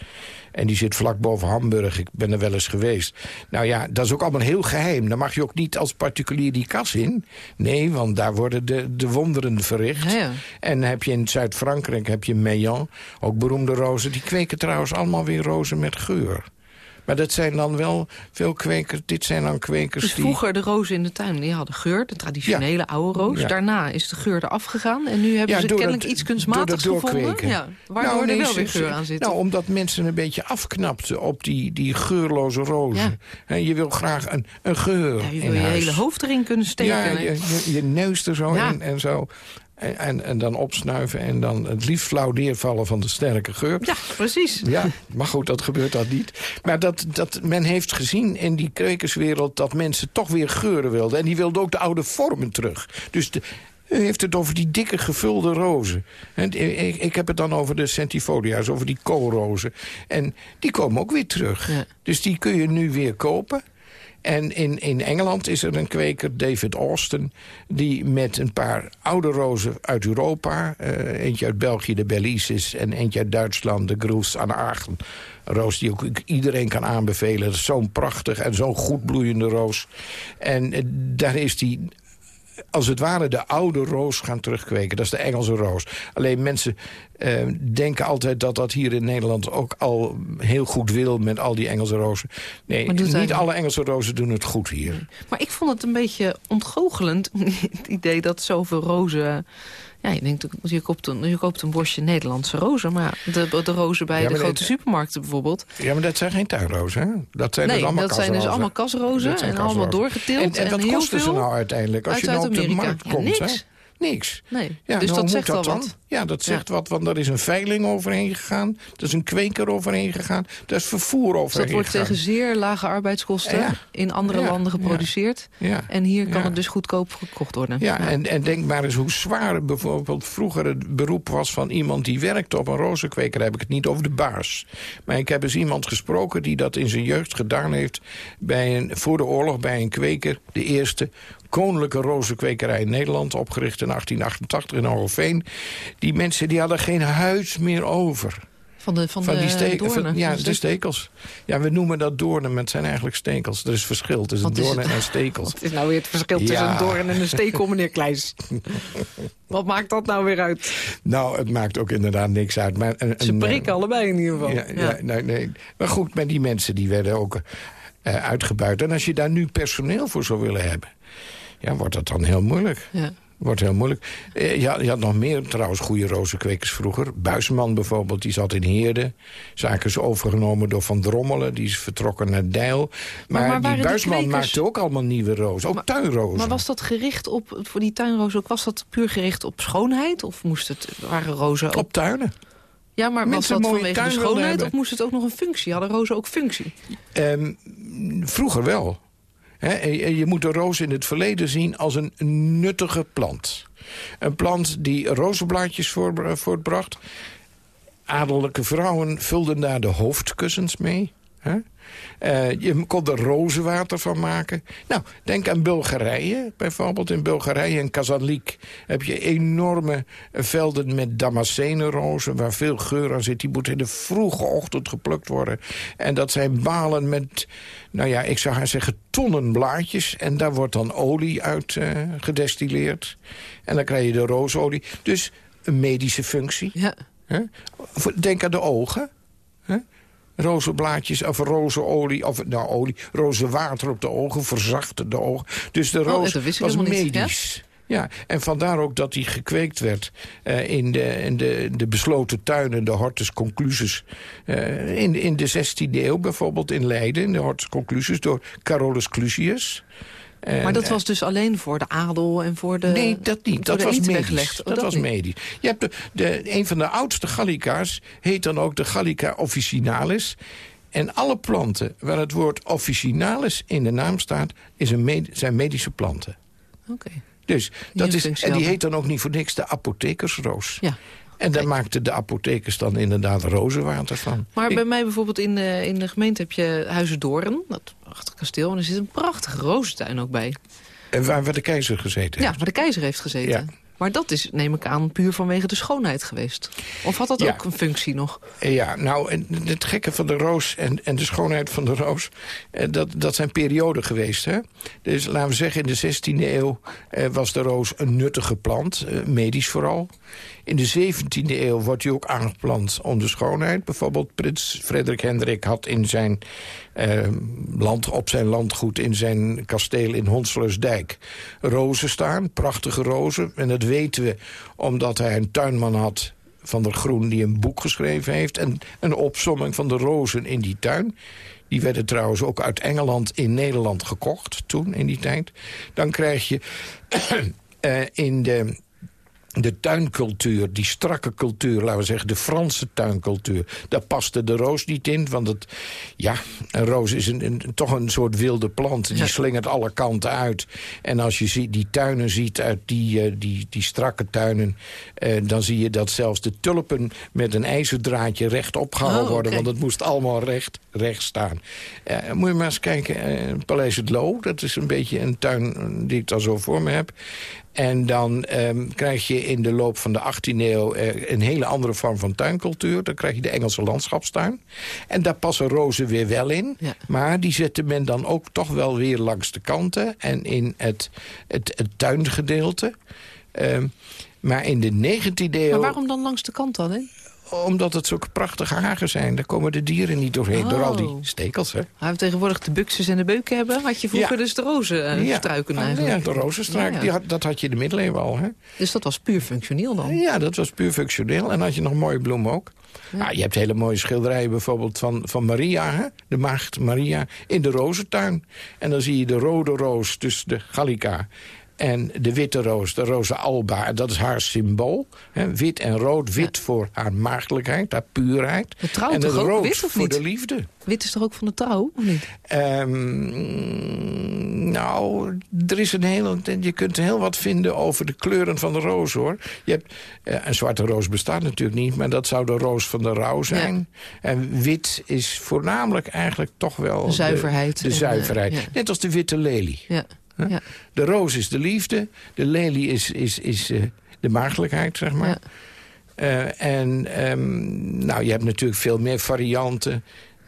En die zit vlak boven Hamburg. Ik ben er wel eens geweest. Nou ja, dat is ook allemaal heel geheim. Dan mag je ook niet als particulier die kas in. Nee, want daar worden de, de wonderen verricht. Ja, ja. En heb je in Zuid-Frankrijk heb je Meillan, ook beroemde rozen. Die kweken trouwens allemaal weer rozen met geur. Maar dat zijn dan wel veel kwekers. Dit zijn dan kwekers Dus die... vroeger de rozen in de tuin, die hadden geur, de traditionele oude roos. Ja. Daarna is de geur eraf gegaan. En nu hebben Ja, ze kennelijk dat- iets kunstmatigs gevonden. Ja, waardoor Nou, nee, er wel weer geur aan zit. Nou, omdat mensen een beetje afknapten op die, die geurloze rozen. Hè, je wil graag een, een geur je wil je huis. hele hoofd erin kunnen steken. Ja, je, je, je neus er zo in en zo. En, en, en dan opsnuiven en dan het liefst flauw neervallen van de sterke geur. Ja, precies. Ja, maar goed, dat gebeurt dat niet. Maar dat, dat men heeft gezien in die kwekerswereld... dat mensen toch weer geuren wilden. En die wilden ook de oude vormen terug. Dus de, u heeft het over die dikke gevulde rozen. En ik, ik heb het dan over de centifolia's, over die koolrozen. En die komen ook weer terug. Ja. Dus die kun je nu weer kopen. En in, in Engeland is er een kweker, David Austin... die met een paar oude rozen uit Europa... eh, eentje uit België, de Belisis... en eentje uit Duitsland, de Groes aan Aachen... Een roos die ook iedereen kan aanbevelen. Zo'n prachtig en zo'n goed bloeiende roos. En eh, daar is die als het ware de oude roos gaan terugkweken. Dat is de Engelse roos. Alleen mensen eh, denken altijd dat dat hier in Nederland ook al heel goed wil... met al die Engelse rozen. Nee, niet eigenlijk- alle Engelse rozen doen het goed hier. Maar ik vond het een beetje ontgoochelend, het idee dat zoveel rozen... Ja, je denkt, je koopt een, je koopt een bosje Nederlandse rozen... maar de, de rozen bij Ja, de grote dit- supermarkten bijvoorbeeld... Ja, maar dat zijn geen tuinrozen, hè? Dat zijn nee, dus allemaal dat zijn dus kasrozen. allemaal kasrozen en allemaal kasrozen. doorgeteeld. En, en wat heel kosten ze nou uiteindelijk als uit je nou op de markt Ja, komt? niks. hè? Niks. Nee, Ja, dus nou, dat zegt wel dan? wat. Ja, dat zegt wat, want er is een veiling overheen gegaan. Er is een kweker overheen gegaan. Er is vervoer Dus overheen dat wordt gegaan. tegen zeer lage arbeidskosten Ja. in andere landen geproduceerd. Ja. En hier kan het dus goedkoop gekocht worden. Ja, en, en denk maar eens hoe zwaar bijvoorbeeld vroeger het beroep was van iemand die werkte op een rozenkweker. Heb ik het niet over de baas. Maar ik heb eens iemand gesproken die dat in zijn jeugd gedaan heeft bij een, voor de oorlog bij een kweker. De eerste koninklijke rozenkwekerij in Nederland, opgericht in 1888 in Alveen. Die mensen die hadden geen huis meer over. Van, de, van, Van de die stekels. doornen. Ja, de stekels. Ja, we noemen dat doornen, maar het zijn eigenlijk stekels. Er is verschil tussen Wat doornen het? en stekels. Wat is nou weer het verschil tussen een doorn en een stekel, meneer Kleijs? Wat maakt dat nou weer uit? Nou, het maakt ook inderdaad niks uit. Maar een, Ze prikken allebei in ieder geval. Ja, ja. nee, nee. Maar goed, maar die mensen die werden ook eh, uitgebuit. En als je daar nu personeel voor zou willen hebben... ja, wordt dat dan heel moeilijk. Ja. Wordt heel moeilijk. Eh, ja, je had nog meer trouwens goede rozenkwekers vroeger. Buisman bijvoorbeeld, die zat in Heerde. Zaken is overgenomen door Van Drommelen. Die is vertrokken naar Deil. Maar, die die Buisman kwekers- maakte ook allemaal nieuwe rozen. Ook tuinrozen. Maar was dat gericht op, voor die tuinrozen ook, was dat puur gericht op schoonheid? Of moest het, waren rozen ook... Op tuinen. Ja, maar was mensen dat vanwege de schoonheid of moest het ook nog een functie? Hadden rozen ook functie? Ehm, vroeger wel. Je- moet de roos in het verleden zien als een nuttige plant. Een plant die rozenblaadjes voor- voortbracht. Adellijke vrouwen vulden daar de hoofdkussens mee. Hè? Eh, je kon er rozenwater van maken. Nou, denk aan Bulgarije. Bijvoorbeeld in Bulgarije en Kazanlik heb je enorme velden met damascenerozen... waar veel geur aan zit. Die moeten in de vroege ochtend geplukt worden. En dat zijn balen met, nou ja, ik zou haar zeggen tonnen blaadjes. En daar wordt dan olie uit eh, gedestilleerd. En dan krijg je de roosolie. Dus een medische functie. Ja. Denk aan de ogen. Hè? Rozenblaadjes of rozenolie, of nou olie, rozenwater op de ogen, verzachten de ogen. Dus de Oh, roos ik was niet, medisch. Ja, en vandaar ook dat die gekweekt werd eh, in, de, in de, de besloten tuinen, de hortus conclusus. eh, in, in de 16e eeuw bijvoorbeeld in Leiden, in de hortus conclusus, door Carolus Clusius. En, Maar dat eh, was dus alleen voor de adel en voor de... Nee, dat niet. voor Dat was medisch. weggelegd. Oh, dat, was niet. medisch. Je hebt de, de, een van de oudste gallica's heet dan ook de Gallica officinalis. En alle planten waar het woord officinalis in de naam staat... Is een med- zijn medische planten. Oké. Dus dat is, en die heet dan ook niet voor niks de apothekersroos. Ja. En daar maakten de apothekers dan inderdaad rozenwater van. Maar Ik- bij mij bijvoorbeeld in de, in de gemeente heb je Huizen Doorn, dat prachtig kasteel. En er zit een prachtige rozentuin ook bij. en waar, waar de keizer gezeten Ja, heeft. waar de keizer heeft gezeten. Ja. Maar dat is, neem ik aan, puur vanwege de schoonheid geweest. Of had dat Ja. ook een functie nog? Ja, nou, en het gekke van de roos en, en de schoonheid van de roos... eh, dat, dat zijn perioden geweest, hè? Dus laten we zeggen, in de 16e eeuw eh, was de roos een nuttige plant, eh, medisch vooral. In de 17e eeuw wordt die ook aangeplant om de schoonheid. Bijvoorbeeld prins Frederik Hendrik had in zijn eh, land, op zijn landgoed... in zijn kasteel in Honselersdijk rozen staan, prachtige rozen. En dat weten we omdat hij een tuinman had van der Groen die een boek geschreven heeft... en een opsomming van de rozen in die tuin. Die werden trouwens ook uit Engeland in Nederland gekocht toen, in die tijd. Dan krijg je eh, in de de tuincultuur, die strakke cultuur, laten we zeggen, de Franse tuincultuur, daar paste de roos niet in. Want het, ja, een roos is een, een- toch een soort wilde plant. Die Ja. slingert alle kanten uit. En als je ziet, die tuinen ziet uit die, eh, die, die strakke tuinen, eh, dan zie je dat zelfs de tulpen met een ijzerdraadje recht opgehouden Oh, worden. Want het moest allemaal recht, recht staan. Eh, moet je maar eens kijken, Paleis het Loo, dat is een beetje een tuin die ik dan zo voor me heb. En dan ehm, krijg je in de loop van de 18e eeuw eh, een hele andere vorm van tuincultuur. Dan krijg je de Engelse landschapstuin. En daar passen rozen weer wel in. Ja. Maar die zette men dan ook toch wel weer langs de kanten. En in het, het, het tuingedeelte. Ehm, maar in de 19e eeuw... Maar waarom dan langs de kant dan, hè? Omdat het zulke prachtige hagen zijn. Daar komen de dieren niet doorheen. Door al die Oh. stekels, hè? We tegenwoordig de buxus en de beuken hebben... had je vroeger Ja. dus de rozenstruiken Ah, eigenlijk. Ja, de rozenstruik. Ja, ja. Die had, dat had je in de middeleeuwen al, hè? Dus dat was puur functioneel dan? Ja, dat was puur functioneel. En had je nog mooie bloemen ook. Nou, je hebt hele mooie schilderijen bijvoorbeeld van, van Maria, hè? de maagd Maria, in de rozentuin. En dan zie je de rode roos, dus de gallica... En de witte roos, de roze alba, dat is haar symbool. Hè, wit en rood, wit voor haar maagdelijkheid, haar puurheid. De trouw en toch het ook rood wit, of voor niet? de liefde. Wit is toch ook van de trouw, of niet? Ehm, nou, er is een heel, je kunt heel wat vinden over de kleuren van de roos, hoor. Je hebt, eh, een zwarte roos bestaat natuurlijk niet... maar dat zou de roos van de rouw zijn. En wit is voornamelijk eigenlijk toch wel... De zuiverheid De, de en, zuiverheid. ja. Net als de witte lelie. Ja. Ja. De roos is de liefde. De lelie is, is, is eh, de maagdelijkheid, zeg maar. Eh, en ehm, nou, je hebt natuurlijk veel meer varianten.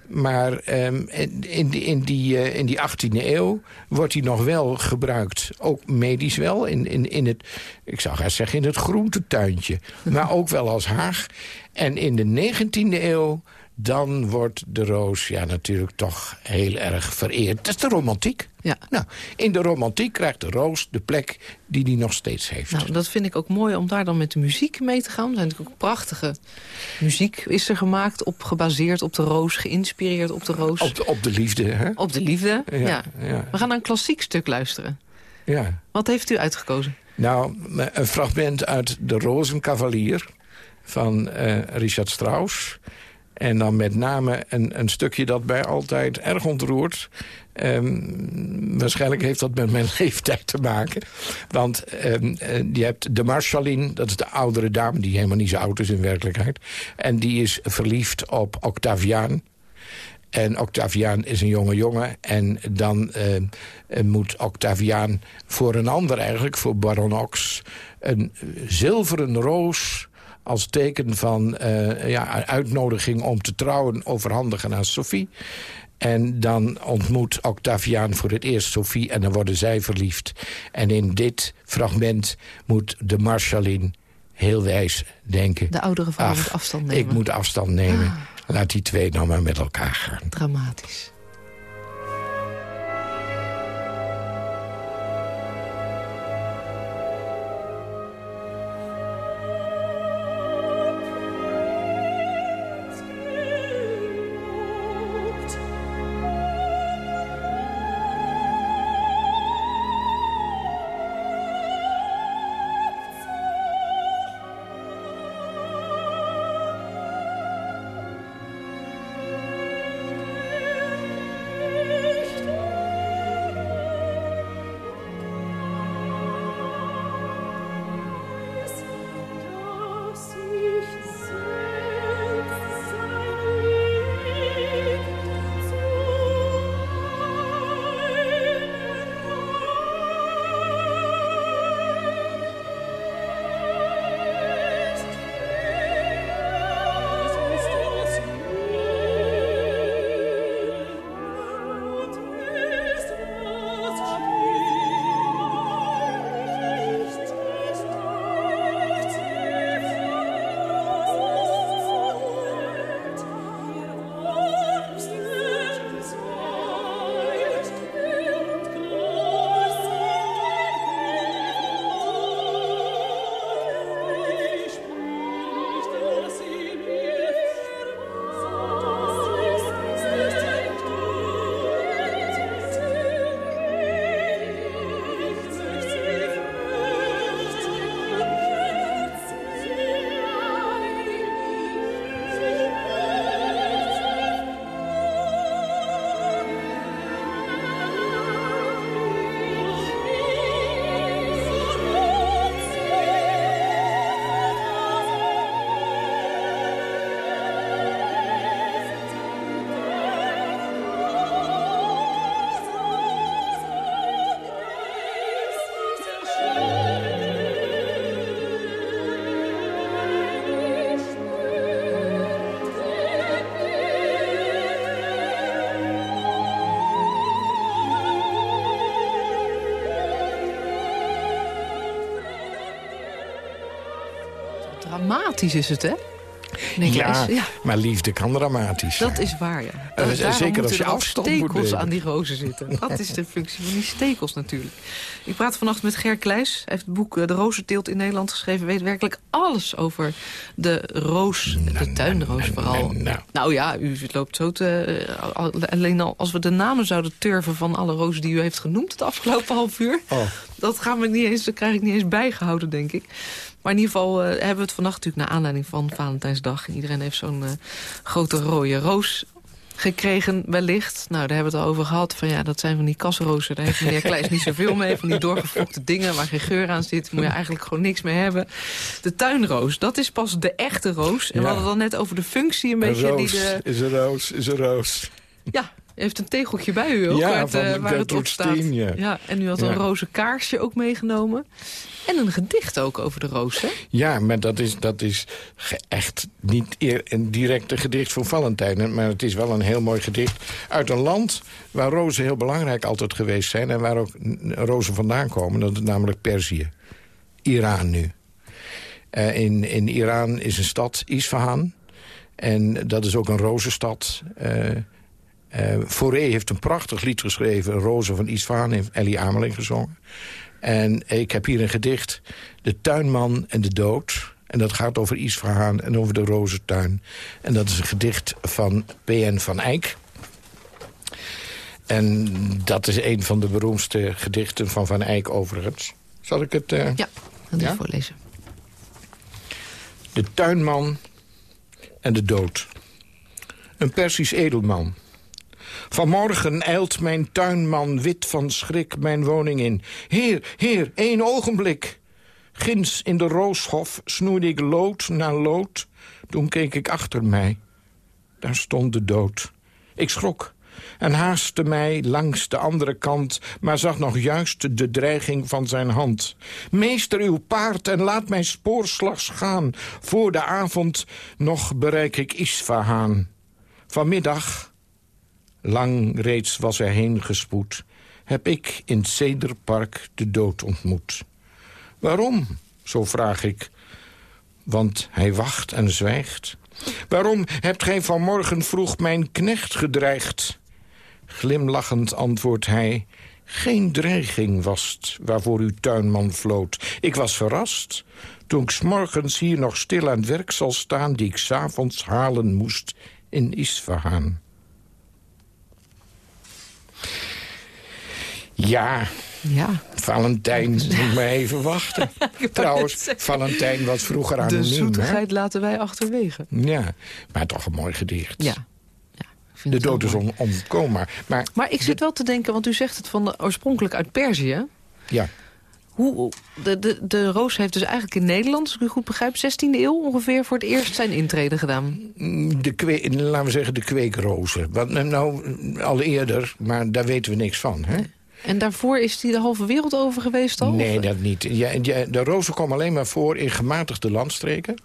Maar ehm, in, in, die, in, die, eh, in die 18e eeuw wordt die nog wel gebruikt. Ook medisch wel. In, in, in het, ik zou gaan zeggen in het groentetuintje. maar ook wel als haag. En in de 19e eeuw... Dan wordt de roos ja, natuurlijk toch heel erg vereerd. Dat is de romantiek. Ja. Nou, in de romantiek krijgt de roos de plek die die nog steeds heeft. Nou, dat vind ik ook mooi om daar dan met de muziek mee te gaan. Er zijn natuurlijk ook prachtige muziek is er gemaakt, op, gebaseerd op de roos, geïnspireerd op de roos. op, de, op de liefde, hè? Op de liefde, ja. Ja, ja. We gaan naar een klassiek stuk luisteren. Ja. Wat heeft u uitgekozen? Nou, een fragment uit De Rozenkavalier van eh, Richard Strauss. En dan met name een, een stukje dat mij altijd erg ontroert. Ehm, waarschijnlijk heeft dat met mijn leeftijd te maken. Want ehm, eh, je hebt de Marschallin, dat is de oudere dame... die helemaal niet zo oud is in werkelijkheid. En die is verliefd op Octaviaan. En Octaviaan is een jonge jongen. En dan eh, moet Octaviaan voor een ander eigenlijk, voor Baron Ox... een zilveren roos als teken van eh, ja, uitnodiging om te trouwen overhandigen aan Sophie. En dan ontmoet Octaviaan voor het eerst Sophie en dan worden zij verliefd. En in dit fragment moet de Marschallin heel wijs denken... De oudere vrouw moet afstand nemen. ik moet afstand nemen. Ah. Laat die twee nou maar met elkaar gaan. Dramatisch. Dramatisch is het, hè? Nee, Ja, ja. maar liefde kan dramatisch Dat is waar, ja. Eh, Daarom zeker als je afstand moet stekels aan die rozen zitten. Dat is de functie van die stekels natuurlijk. Ik praat vannacht met Ger Kleijs. Hij heeft het boek eh, De Rozenteelt in Nederland geschreven. Weet werkelijk alles over de roos, de tuinroos vooral. nou, ja, u loopt zo te... eh, al- Alleen al als we de namen zouden turven van alle rozen die u heeft genoemd... het afgelopen half uur, Oh. dat, gaan we niet eens, dat krijg ik niet eens bijgehouden, denk ik. Maar in ieder geval eh, hebben we het vannacht natuurlijk... naar aanleiding van Valentijnsdag. En iedereen heeft zo'n eh, grote rode roos gekregen wellicht. Nou, daar hebben we het al over gehad. Van ja, dat zijn van die kasrozen. Daar heeft meneer Kleijs niet zoveel mee. Van die doorgefokte dingen waar geen geur aan zit. Moet je eigenlijk gewoon niks mee hebben. De tuinroos, dat is pas de echte roos. En we Ja. hadden dan net over de functie een Een beetje. roos Die de, is een roos, is een roos. ja, u heeft een tegeltje bij u ook, Ja, waar het, eh, waar het op staat. Steen, ja. en u had Ja. een roze kaarsje ook meegenomen. En een gedicht ook over de roos, hè? Ja, maar dat is, dat is echt niet een directe gedicht voor Valentijn. Maar het is wel een heel mooi gedicht uit een land waar rozen heel belangrijk altijd geweest zijn. En waar ook rozen vandaan komen. Dat is namelijk Perzië. Iran nu. Eh, in, in Iran is een stad, Isfahan. En dat is ook een rozenstad. Eh Fauré heeft een prachtig lied geschreven, Rozen van Isfahan, heeft Ellie Ameling gezongen. En ik heb hier een gedicht, De tuinman en de dood. En dat gaat over Isfahan en over de rozentuin. En dat is een gedicht van P.N. van Eyck. En dat is een van de beroemdste gedichten van Van Eyck overigens. Zal ik het... eh, Ja, ik Ja? voorlezen. De tuinman en de dood. Een Persisch edelman. Vanmorgen eilt mijn tuinman wit van schrik mijn woning in. Heer, heer, één ogenblik. Ginds in de rooshof snoeide ik lood na lood. Toen keek ik achter mij. Daar stond de dood. Ik schrok en haastte mij langs de andere kant... maar zag nog juist de dreiging van zijn hand. Meester uw paard en laat mijn spoorslags gaan. Voor de avond nog bereik ik Isfahaan. Vanmiddag, lang reeds was hij heen gespoed... heb ik in Cederpark de dood ontmoet. Waarom, zo vraag ik, want hij wacht en zwijgt. Waarom hebt gij vanmorgen vroeg mijn knecht gedreigd? Glimlachend antwoordt hij... Geen dreiging was waarvoor uw tuinman floot. Ik was verrast toen ik 's morgens hier nog stil aan het werk zal staan... die ik s'avonds halen moest in Isfahaan. Ja, Ja, Valentijn, moet maar even wachten. Trouwens. Valentijn was vroeger de anoniem, hè? zoetigheid laten wij achterwege. Ja, maar toch een mooi gedicht. Ja. ja ik vind De dood is on. Maar Maar ik zit wel te denken, want u zegt het van de, oorspronkelijk uit Perzië. ja, Hoe, de, de, de roos heeft dus eigenlijk in Nederland, als ik u goed begrijp... 16e eeuw ongeveer voor het eerst zijn intrede gedaan. de kwe laten we zeggen de kweekrozen. Want, nou, nou, al eerder, maar daar weten we niks van. Hè? En daarvoor is die de halve wereld over geweest al? Nee, dat niet. Ja, ja, de rozen komen alleen maar voor in gematigde landstreken.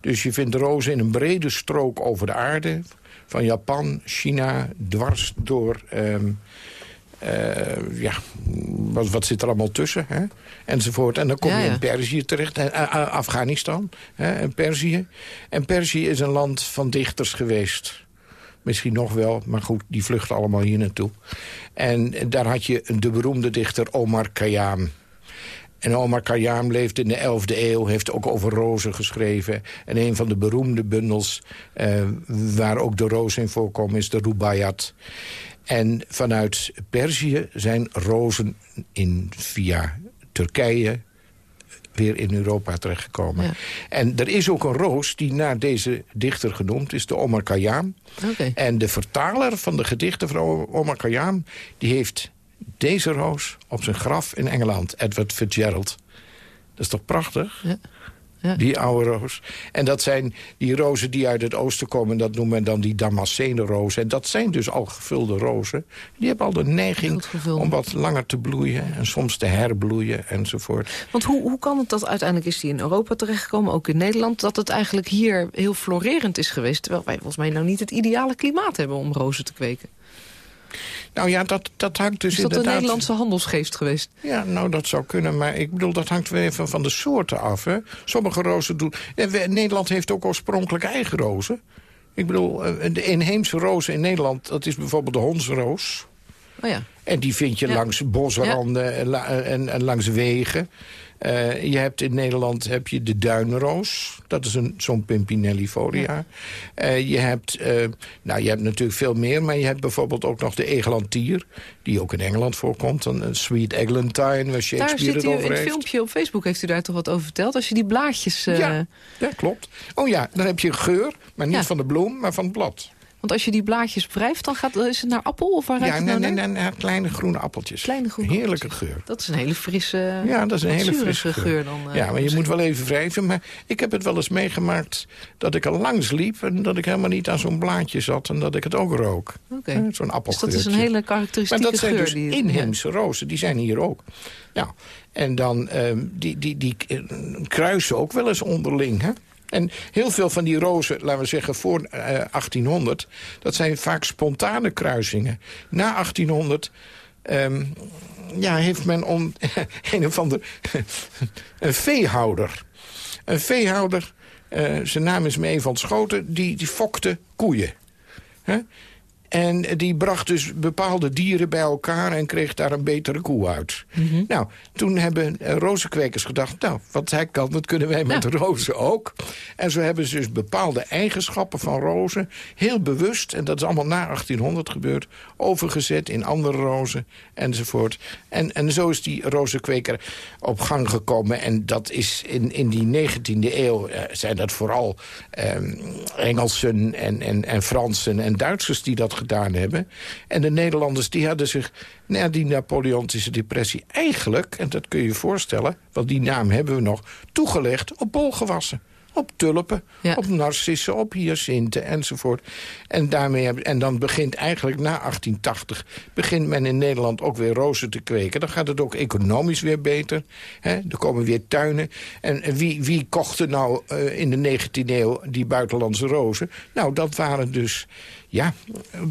Dus je vindt rozen in een brede strook over de aarde. Van Japan, China, dwars door... ehm, eh, ja, wat, wat zit er allemaal tussen, hè? enzovoort. En dan kom je ja. in Perzië terecht, en, Afghanistan hè, en Perzië. En Perzië is een land van dichters geweest. Misschien nog wel, maar goed, die vluchten allemaal hier naartoe. En daar had je de beroemde dichter Omar Khayyam. En Omar Khayyam leefde in de 11e eeuw, heeft ook over rozen geschreven. En een van de beroemde bundels eh, waar ook de rozen in voorkomen is de Rubaiyat. En vanuit Perzië zijn rozen in, via Turkije weer in Europa terechtgekomen. Ja. En er is ook een roos die naar deze dichter genoemd is, de Omar Khayyam. En de vertaler van de gedichten van Omar Khayyam... die heeft deze roos op zijn graf in Engeland, Edward Fitzgerald. Dat is toch prachtig? Ja. Ja. Die oude roos. En dat zijn die rozen die uit het oosten komen. Dat noemen we dan die Damascene rozen. En dat zijn dus al gevulde rozen. Die hebben al de neiging om wat langer te bloeien. En soms te herbloeien enzovoort. Want hoe, hoe kan het dat uiteindelijk is die in Europa terechtgekomen, ook in Nederland... dat het eigenlijk hier heel florerend is geweest... terwijl wij volgens mij nou niet het ideale klimaat hebben om rozen te kweken? Nou ja, dat, dat hangt dus Is dat inderdaad... de Nederlandse handelsgeest geweest? Ja, nou, dat zou kunnen, maar ik bedoel, dat hangt weer even van de soorten af. Hè? Sommige rozen doen... En we- Nederland heeft ook oorspronkelijk eigen rozen. Ik bedoel, eh, de inheemse rozen in Nederland, dat is bijvoorbeeld de hondsroos. Oh ja. En die vind je Ja. langs bosranden en, en langs wegen. Eh, je hebt in Nederland heb je de duinroos. Dat is een- zo'n pimpinellifolia. Eh, je, hebt, eh, nou, je hebt natuurlijk veel meer, maar je hebt bijvoorbeeld ook nog de eglantier. Die ook in Engeland voorkomt. Een, een sweet eglantine, waar Daar Shakespeare zit het u in over het heeft. filmpje op Facebook, heeft u daar toch wat over verteld? Als je die blaadjes... Ja, ja, klopt. Oh ja, dan heb je een geur, maar niet Ja. van de bloem, maar van het blad. Want als je die blaadjes wrijft, dan gaat, is het naar appel? Of waar Ja, het nee, nou nee, naar? nee, nee, kleine groene appeltjes. Kleine groene Heerlijke appeltjes. geur. Dat is een hele frisse, Ja, dat is een hele frisse geur. dan. eh, ja, maar je moet wel even wrijven. Maar ik heb het wel eens meegemaakt dat ik er langs liep... en dat ik helemaal niet aan zo'n blaadje zat en dat ik het ook rook. Oké. Eh, Zo'n Dus dat is een hele Maar karakteristieke dat zijn geur. dus die, inheemse rozen, die zijn hier ook. Nou, en dan, ehm, die, die, die eh, kruisen ook wel eens onderling, hè? En heel veel van die rozen, laten we zeggen voor eh, 1800... dat zijn vaak spontane kruisingen. Na 1800 ehm, ja, heeft men om een of ander... een veehouder. Een veehouder, eh, zijn naam is me even ontschoten... die, die fokte koeien. Hè? En die bracht dus bepaalde dieren bij elkaar en kreeg daar een betere koe uit. Nou, toen hebben eh, rozenkwekers gedacht... nou, wat hij kan, dat kunnen wij met Ja. rozen ook. En zo hebben ze dus bepaalde eigenschappen van rozen... heel bewust, en dat is allemaal na 1800 gebeurd... overgezet in andere rozen enzovoort. En, en zo is die rozenkweker op gang gekomen. En dat is in, in die 19e eeuw... eh, zijn dat vooral ehm, Engelsen en, en, en Fransen en Duitsers die dat gedaan hebben. En de Nederlanders die hadden zich na die Napoleontische depressie eigenlijk... en dat kun je je voorstellen, want die naam hebben we nog... toegelegd op bolgewassen. Op tulpen, Ja. op narcissen, op hyacinten enzovoort. En, daarmee heb, en dan begint eigenlijk na 1880... begint men in Nederland ook weer rozen te kweken. Dan gaat het ook economisch weer beter. Hè? Er komen weer tuinen. En, en wie, wie kocht er nou eh, in de 19e eeuw die buitenlandse rozen? Nou, dat waren dus... Ja,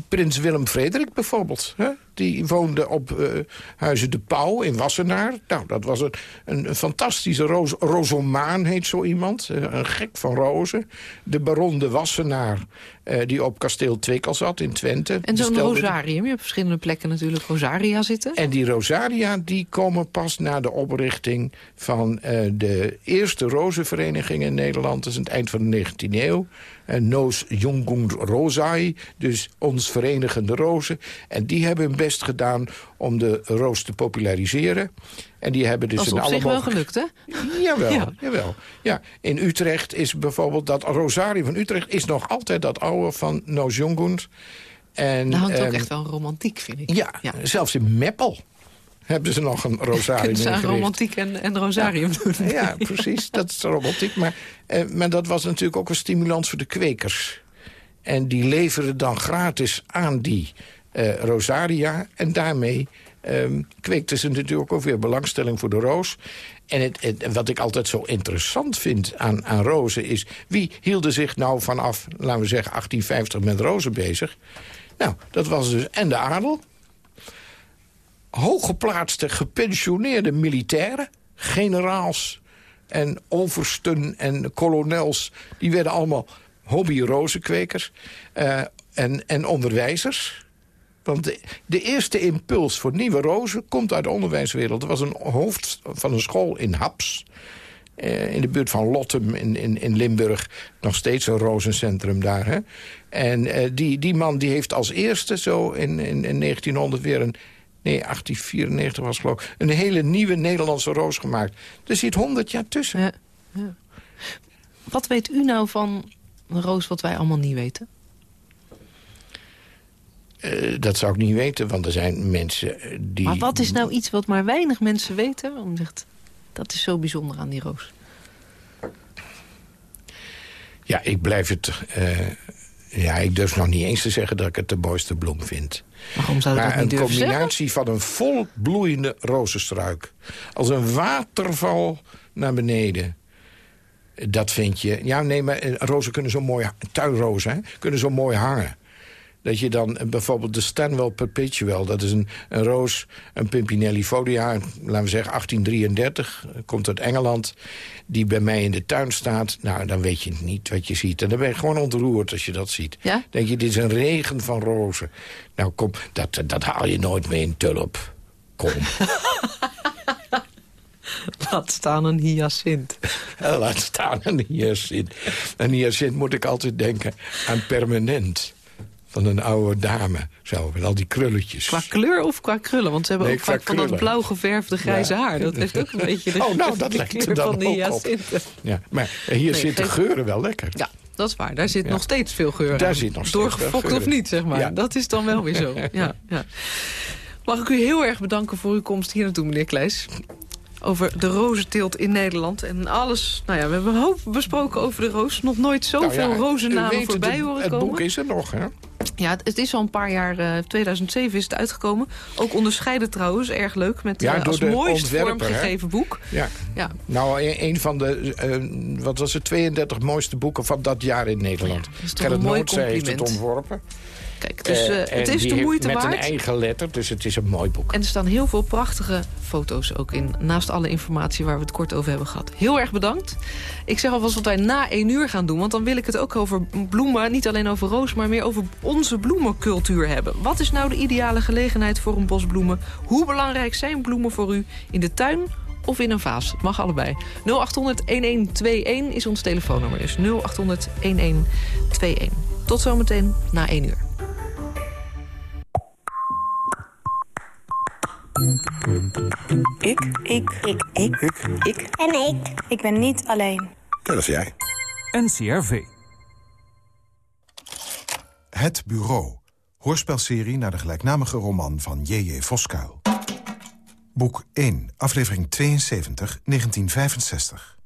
prins Willem Frederik bijvoorbeeld. Hè? Die woonde op eh, Huizen de Pauw in Wassenaar. Nou, dat was een, een, fantastische roos. Rozomaan heet zo iemand. eh, een gek van rozen. De baron de Wassenaar, eh, die op kasteel Twekel zat in Twente. En zo'n rosarium. Je hebt verschillende plekken natuurlijk rosaria zitten. en die rosaria die komen pas na de oprichting van eh, de eerste rozenvereniging in Nederland. Dat is aan het eind van de 19e eeuw. Eh, Noos Jungung Rosai, dus ons verenigende rozen. En die hebben hun best gedaan om de roos te populariseren. En die hebben dus dat is in op alle zich wel gelukt, hè? Jawel, Ja. jawel. Ja, in Utrecht is bijvoorbeeld dat Rosario van Utrecht... is nog altijd dat oude van Noos. En, Daar hangt ook ehm, echt wel romantiek, vind ik. ja, Ja. zelfs in Meppel hebben ze nog een rosarium Kunnen ze aan romantiek en, en rosarium doen. Ja, precies, dat is romantiek. Maar, eh, maar dat was natuurlijk ook een stimulans voor de kwekers. En die leveren dan gratis aan die eh, rosaria. En daarmee ehm, kweekten ze natuurlijk ook weer belangstelling voor de roos. En het- wat ik altijd zo interessant vind aan, aan rozen is... wie hielden zich nou vanaf, laten we zeggen, 1850 met rozen bezig? Nou, dat was dus en de adel hooggeplaatste gepensioneerde militairen, generaals en oversten en kolonels... die werden allemaal hobby-rozenkwekers eh, en, en onderwijzers. Want de, eerste impuls voor nieuwe rozen komt uit de onderwijswereld. Er was een hoofd van een school in Haps... eh, in de buurt van Lottem in, in, in Limburg. Nog steeds een rozencentrum daar. Hè? En eh, die, die man die heeft als eerste zo in, in, in 1900 weer een... Nee, 1894 was het geloof ik. Een hele nieuwe Nederlandse roos gemaakt. Er zit 100 jaar tussen. Ja. Wat weet u nou van een roos wat wij allemaal niet weten? Eh, dat zou ik niet weten, want er zijn mensen eh, die... Maar wat is nou iets wat maar weinig mensen weten? Om zegt, dat is zo bijzonder aan die roos. Ja, ik blijf het... eh, ja, ik durf nog niet eens te zeggen dat ik het de mooiste bloem vind. Waarom zou je Maar dat niet een durven zeggen? combinatie van een volbloeiende rozenstruik... als een waterval naar beneden... Dat vind je... Ja, nee, maar rozen kunnen zo mooi... Tuinrozen, hè, kunnen zo mooi hangen. Dat je dan eh, bijvoorbeeld de Stanwell Perpetual... dat is een, een roos, een Pimpinellifolia, laten we zeggen 1833... komt uit Engeland, die bij mij in de tuin staat. Nou, dan weet je niet wat je ziet. En dan ben je gewoon ontroerd als je dat ziet. Ja? denk je, dit is een regen van rozen. Nou, kom, dat, dat haal je nooit mee in tulp. Kom. Laat staan een hyacint. Laat staan een hyacint. Een hyacint moet ik altijd denken aan permanent. Van een oude dame, zo, met al die krulletjes. Qua kleur of qua krullen? Want ze hebben Nee, ook vaak van dat blauw geverfde grijze Ja. haar. Dat heeft ook een beetje de, Oh, nou, dat lijkt er dan van hyacinten. Ja, maar hier Nee, zitten geen- geuren wel lekker. Ja, dat is waar. Daar zit Ja. nog steeds veel geur Daar aan. zit nog steeds Doorgefokt of niet, zeg maar. Ja. Dat is dan wel weer zo. Ja, ja. Mag ik u heel erg bedanken voor uw komst hier naartoe, meneer Kleijs. Over de rozenteelt in Nederland en alles. Nou ja, we hebben een hoop besproken over de roos. Nog nooit zoveel Nou ja, rozennamen het, voorbij het, horen Het komen. boek is er nog, hè? Ja, het, het is al een paar jaar, eh 2007 is het uitgekomen. Ook onderscheiden trouwens, erg leuk. Met Ja, eh, door als de mooist hè? vormgegeven boek. Ja. Ja, Nou, een een van de, eh, wat was het, 32 mooiste boeken van dat jaar in Nederland. toch Gerrit Noodzij heeft het ontworpen. Kijk, dus Eh, eh, het is die de heeft moeite met waard. een eigen letter, dus het is een mooi boek. En er staan heel veel prachtige foto's ook in. Naast alle informatie waar we het kort over hebben gehad. Heel erg bedankt. Ik zeg alvast wat wij na één uur gaan doen. Want dan wil ik het ook over bloemen. Niet alleen over roos, maar meer over onze bloemencultuur hebben. Wat is nou de ideale gelegenheid voor een bos bloemen? Hoe belangrijk zijn bloemen voor u in de tuin of in een vaas? Het mag allebei. 0800-1121 is ons telefoonnummer. Dus 0800-1121. Tot zometeen na één uur. Ik. Ik. Ik. Ik. Ik. En ik. Ik ben niet alleen. Dat is jij. NCRV. Het Bureau. Hoorspelserie naar de gelijknamige roman van J.J. Voskuil. Boek 1, aflevering 72, 1965.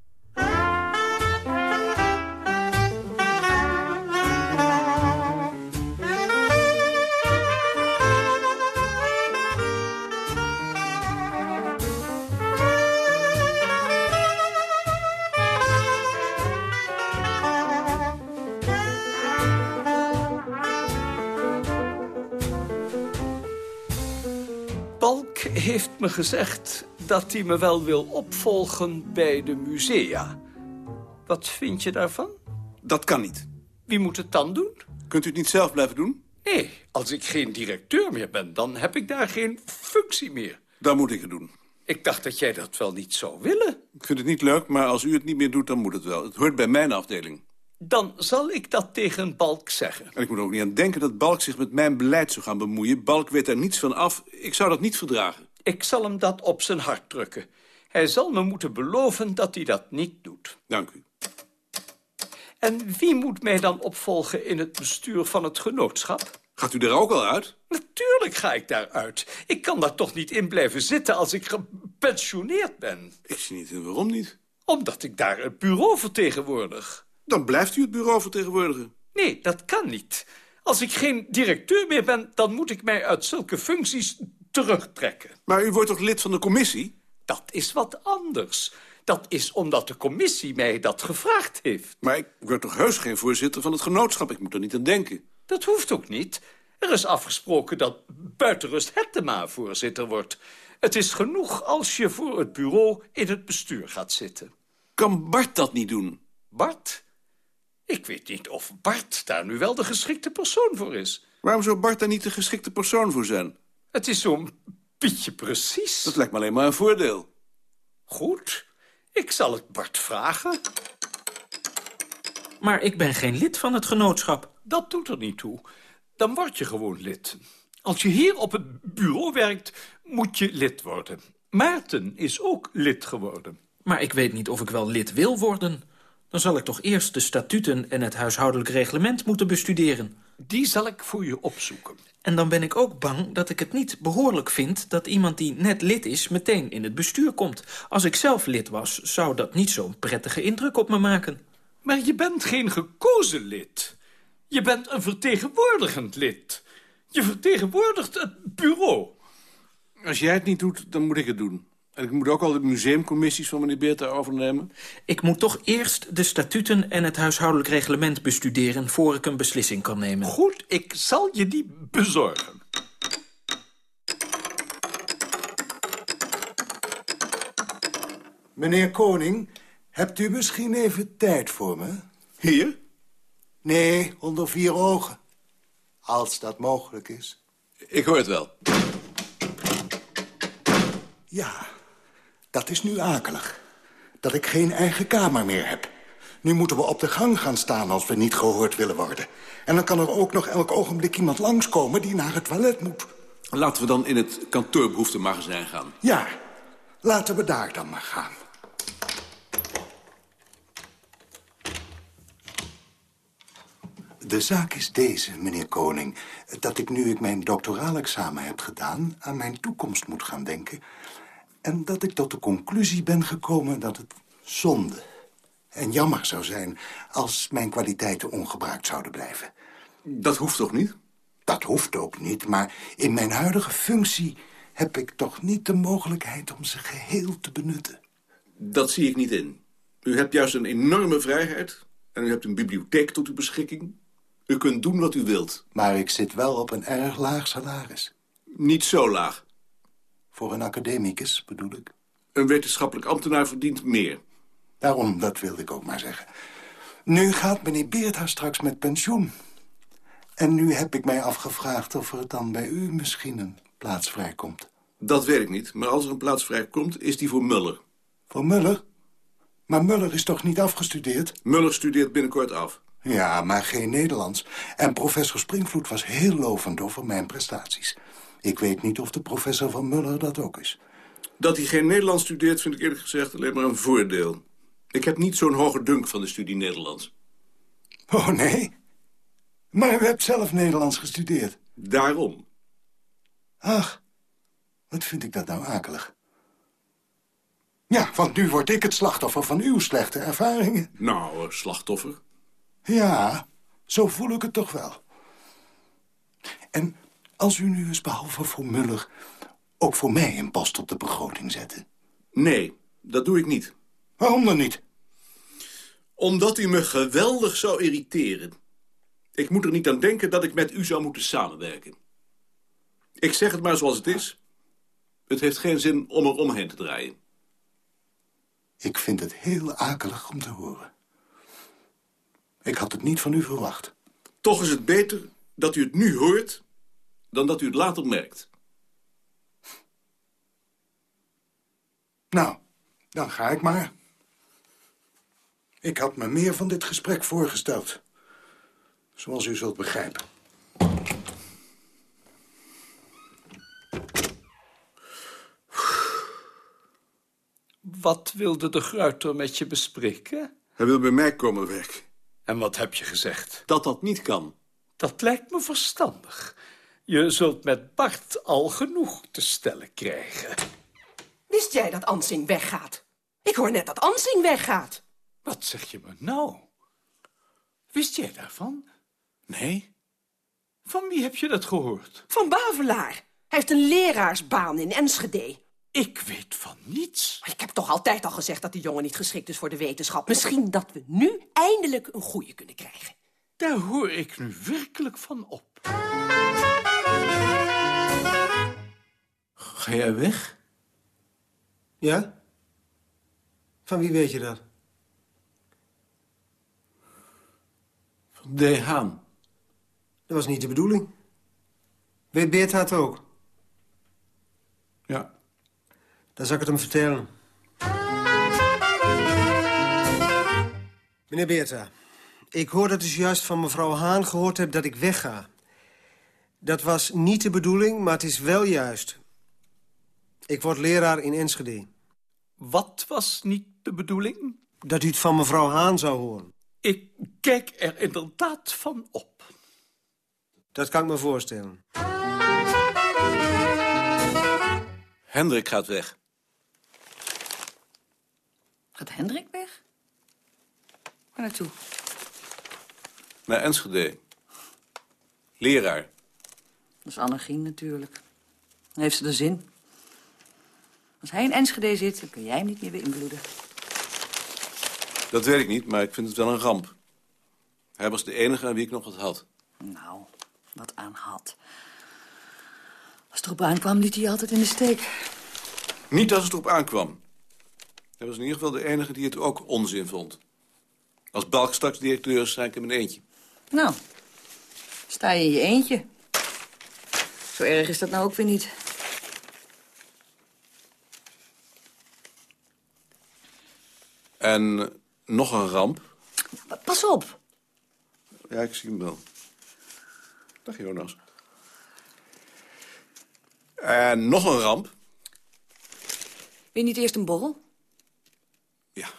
Me gezegd dat hij me wel wil opvolgen bij de musea. Wat vind je daarvan? Dat kan niet. Wie moet het dan doen? Kunt u het niet zelf blijven doen? Nee, als ik geen directeur meer ben, dan heb ik daar geen functie meer. Dan moet ik het doen. Ik dacht dat jij dat wel niet zou willen. Ik vind het niet leuk, maar als u het niet meer doet, dan moet het wel. Het hoort bij mijn afdeling. Dan zal ik dat tegen Balk zeggen. En ik moet er ook niet aan denken dat Balk zich met mijn beleid zou gaan bemoeien. Balk weet daar niets van af. Ik zou dat niet verdragen. Ik zal hem dat op zijn hart drukken. Hij zal me moeten beloven dat hij dat niet doet. Dank u. En wie moet mij dan opvolgen in het bestuur van het genootschap? Gaat u daar ook al uit? Natuurlijk ga ik daaruit. Ik kan daar toch niet in blijven zitten als ik gepensioneerd ben. Ik zie niet in waarom niet. Omdat ik daar het bureau vertegenwoordig. Dan blijft u het bureau vertegenwoordigen. Nee, dat kan niet. Als ik geen directeur meer ben, dan moet ik mij uit zulke functies terugtrekken. Maar u wordt toch lid van de commissie? Dat is wat anders. Dat is omdat de commissie mij dat gevraagd heeft. Maar ik word toch heus geen voorzitter van het genootschap? Ik moet er niet aan denken. Dat hoeft ook niet. Er is afgesproken dat Buitenrust Hettema voorzitter wordt. Het is genoeg als je voor het bureau in het bestuur gaat zitten. Kan Bart dat niet doen? Bart? Ik weet niet of Bart daar nu wel de geschikte persoon voor is. Waarom zou Bart daar niet de geschikte persoon voor zijn? Het is zo'n Pietje precies. Dat lijkt me alleen maar een voordeel. Goed, ik zal het Bart vragen. Maar ik ben geen lid van het genootschap. Dat doet er niet toe. Dan word je gewoon lid. Als je hier op het bureau werkt, moet je lid worden. Maarten is ook lid geworden. Maar ik weet niet of ik wel lid wil worden. Dan zal ik toch eerst de statuten en het huishoudelijk reglement moeten bestuderen. Die zal ik voor je opzoeken. En dan ben ik ook bang dat ik het niet behoorlijk vind... dat iemand die net lid is meteen in het bestuur komt. Als ik zelf lid was, zou dat niet zo'n prettige indruk op me maken. Maar je bent geen gekozen lid. Je bent een vertegenwoordigend lid. Je vertegenwoordigt het bureau. Als jij het niet doet, dan moet ik het doen. En ik moet ook al de museumcommissies van meneer Beerta overnemen. Ik moet toch eerst de statuten en het huishoudelijk reglement bestuderen... voor ik een beslissing kan nemen. Goed, ik zal je die bezorgen. Meneer Koning, hebt u misschien even tijd voor me? Hier? Nee, onder vier ogen. Als dat mogelijk is. Ik hoor het wel. Ja, dat is nu akelig. Dat ik geen eigen kamer meer heb. Nu moeten we op de gang gaan staan als we niet gehoord willen worden. En dan kan er ook nog elk ogenblik iemand langskomen die naar het toilet moet. Laten we dan in het kantoorbehoeftemagazijn gaan. Ja, laten we daar dan maar gaan. De zaak is deze, meneer Koning. Dat ik nu ik mijn doctoraalexamen heb gedaan... aan mijn toekomst moet gaan denken. En dat ik tot de conclusie ben gekomen dat het zonde en jammer zou zijn... als mijn kwaliteiten ongebruikt zouden blijven. Dat hoeft toch niet? Dat hoeft ook niet, maar in mijn huidige functie... heb ik toch niet de mogelijkheid om ze geheel te benutten. Dat zie ik niet in. U hebt juist een enorme vrijheid... en u hebt een bibliotheek tot uw beschikking. U kunt doen wat u wilt. Maar ik zit wel op een erg laag salaris. Niet zo laag. Voor een academicus, bedoel ik. Een wetenschappelijk ambtenaar verdient meer. Daarom, dat wilde ik ook maar zeggen. Nu gaat meneer Beerta straks met pensioen. En nu heb ik mij afgevraagd of er dan bij u misschien een plaats vrijkomt. Dat weet ik niet, maar als er een plaats vrijkomt, is die voor Muller. Voor Muller? Maar Muller is toch niet afgestudeerd? Muller studeert binnenkort af. Ja, maar geen Nederlands. En professor Springvloed was heel lovend over mijn prestaties. Ik weet niet of de professor van Muller dat ook is. Dat hij geen Nederlands studeert, vind ik eerlijk gezegd alleen maar een voordeel. Ik heb niet zo'n hoge dunk van de studie Nederlands. Oh, nee? Maar u hebt zelf Nederlands gestudeerd. Daarom. Ach, wat vind ik dat nou akelig. Ja, want nu word ik het slachtoffer van uw slechte ervaringen. Nou, slachtoffer. Ja, zo voel ik het toch wel. En als u nu eens behalve voor Muller... ook voor mij een post op de begroting zette? Nee, dat doe ik niet. Waarom dan niet? Omdat u me geweldig zou irriteren. Ik moet er niet aan denken dat ik met u zou moeten samenwerken. Ik zeg het maar zoals het is. Het heeft geen zin om er omheen te draaien. Ik vind het heel akelig om te horen. Ik had het niet van u verwacht. Toch is het beter dat u het nu hoort... dan dat u het later merkt. Nou, dan ga ik maar. Ik had me meer van dit gesprek voorgesteld. Zoals u zult begrijpen. Wat wilde de Gruiter met je bespreken? Hij wil bij mij komen werken. En wat heb je gezegd? Dat dat niet kan. Dat lijkt me verstandig. Je zult met Bart al genoeg te stellen krijgen. Wist jij dat Ansing weggaat? Ik hoor net dat Ansing weggaat. Wat zeg je me nou? Wist jij daarvan? Nee? Van wie heb je dat gehoord? Van Bavelaar. Hij heeft een leraarsbaan in Enschede. Ik weet van niets. Ik heb toch altijd al gezegd dat die jongen niet geschikt is voor de wetenschap. Misschien dat we nu eindelijk een goeie kunnen krijgen. Daar hoor ik nu werkelijk van op. Ga jij weg? Ja? Van wie weet je dat? Van D. Haan. Dat was niet de bedoeling. Weet Beerta het ook? Ja. Dan zal ik het hem vertellen. Meneer Beerta, ik hoor dat u juist van mevrouw Haan gehoord hebt dat ik wegga. Dat was niet de bedoeling, maar het is wel juist. Ik word leraar in Enschede. Wat was niet de bedoeling? Dat u het van mevrouw Haan zou horen. Ik kijk er inderdaad van op. Dat kan ik me voorstellen. Hendrik gaat weg. Gaat Hendrik weg? Waar naartoe? Naar Enschede. Leraar. Dat is Annegien natuurlijk. Dan heeft ze de zin. Als hij in Enschede zit, dan kun jij hem niet meer beïnvloeden. Dat weet ik niet, maar ik vind het wel een ramp. Hij was de enige aan wie ik nog wat had. Nou, wat aan had. Als het erop aankwam, liet hij je altijd in de steek. Niet als het erop aankwam. Hij was in ieder geval de enige die het ook onzin vond. Als Balk straks directeur is, sta ik in mijn eentje. Nou, sta je in je eentje. Zo erg is dat nou ook weer niet. En nog een ramp. Pas op. Ja, ik zie hem wel. Dag, Jonas. En nog een ramp. Wil je niet eerst een borrel? Ja.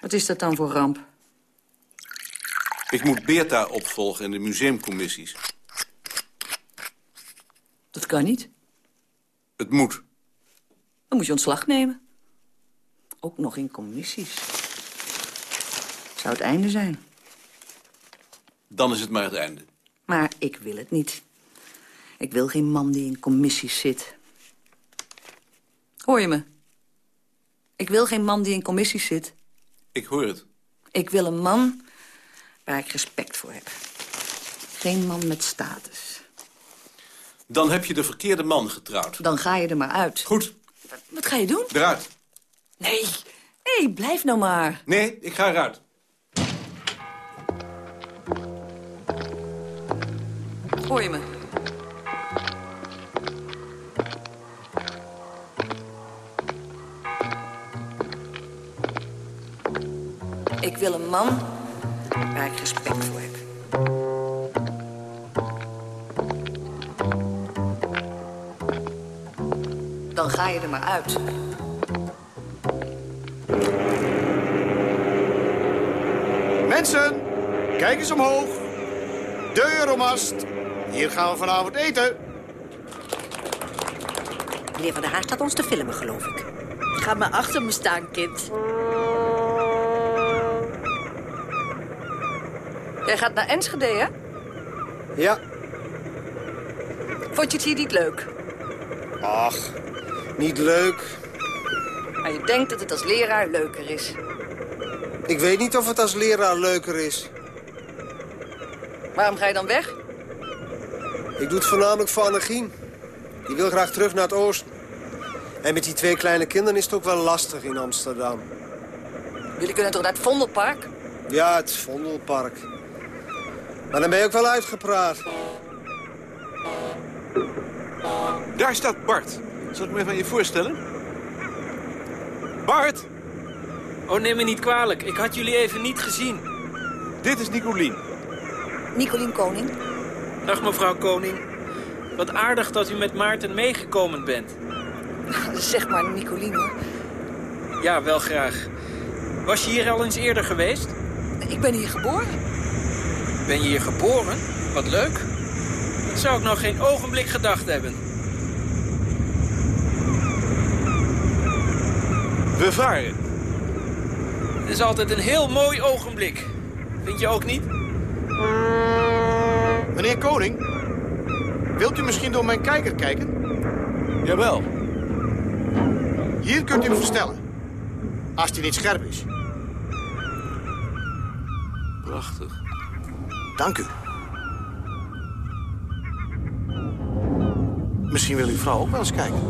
Wat is dat dan voor ramp? Ik moet Beerta opvolgen in de museumcommissies. Dat kan niet. Het moet. Dan moet je ontslag nemen. Ook nog in commissies. Zou het einde zijn. Dan is het maar het einde. Maar ik wil het niet. Ik wil geen man die in commissies zit. Hoor je me? Ik wil geen man die in commissies zit. Ik hoor het. Ik wil een man waar ik respect voor heb. Geen man met status. Dan heb je de verkeerde man getrouwd. Dan ga je er maar uit. Goed. Wat ga je doen? Eruit. Nee, nee, blijf nou maar. Nee, ik ga eruit. Hoor je me? Ik wil een man waar ik respect voor heb. Dan ga je er maar uit. Mensen, kijk eens omhoog. De Euromast. Hier gaan we vanavond eten. Meneer Van der Haar staat ons te filmen, geloof ik. Ga maar achter me staan, kind. Jij gaat naar Enschede, hè? Ja. Vond je het hier niet leuk? Ach, niet leuk. Maar je denkt dat het als leraar leuker is. Ik weet niet of het als leraar leuker is. Waarom ga je dan weg? Ik doe het voornamelijk voor Annegien. Die wil graag terug naar het oosten. En met die twee kleine kinderen is het ook wel lastig in Amsterdam. Jullie kunnen toch naar het Vondelpark? Ja, het Vondelpark. Maar dan ben je ook wel uitgepraat. Daar staat Bart. Zal ik me even aan je voorstellen? Bart! Oh, neem me niet kwalijk. Ik had jullie even niet gezien. Dit is Nicolien. Nicolien Koning. Dag, mevrouw Koning. Wat aardig dat u met Maarten meegekomen bent. Zeg maar Nicolien, hoor. Ja, wel graag. Was je hier al eens eerder geweest? Ik ben hier geboren. Ben je hier geboren? Wat leuk. Dat zou ik nog geen ogenblik gedacht hebben. We varen. Het is altijd een heel mooi ogenblik. Vind je ook niet? Meneer Koning, wilt u misschien door mijn kijker kijken? Jawel. Hier kunt u hem verstellen. Als hij niet scherp is. Prachtig. Dank u. Misschien wil uw vrouw ook wel eens kijken.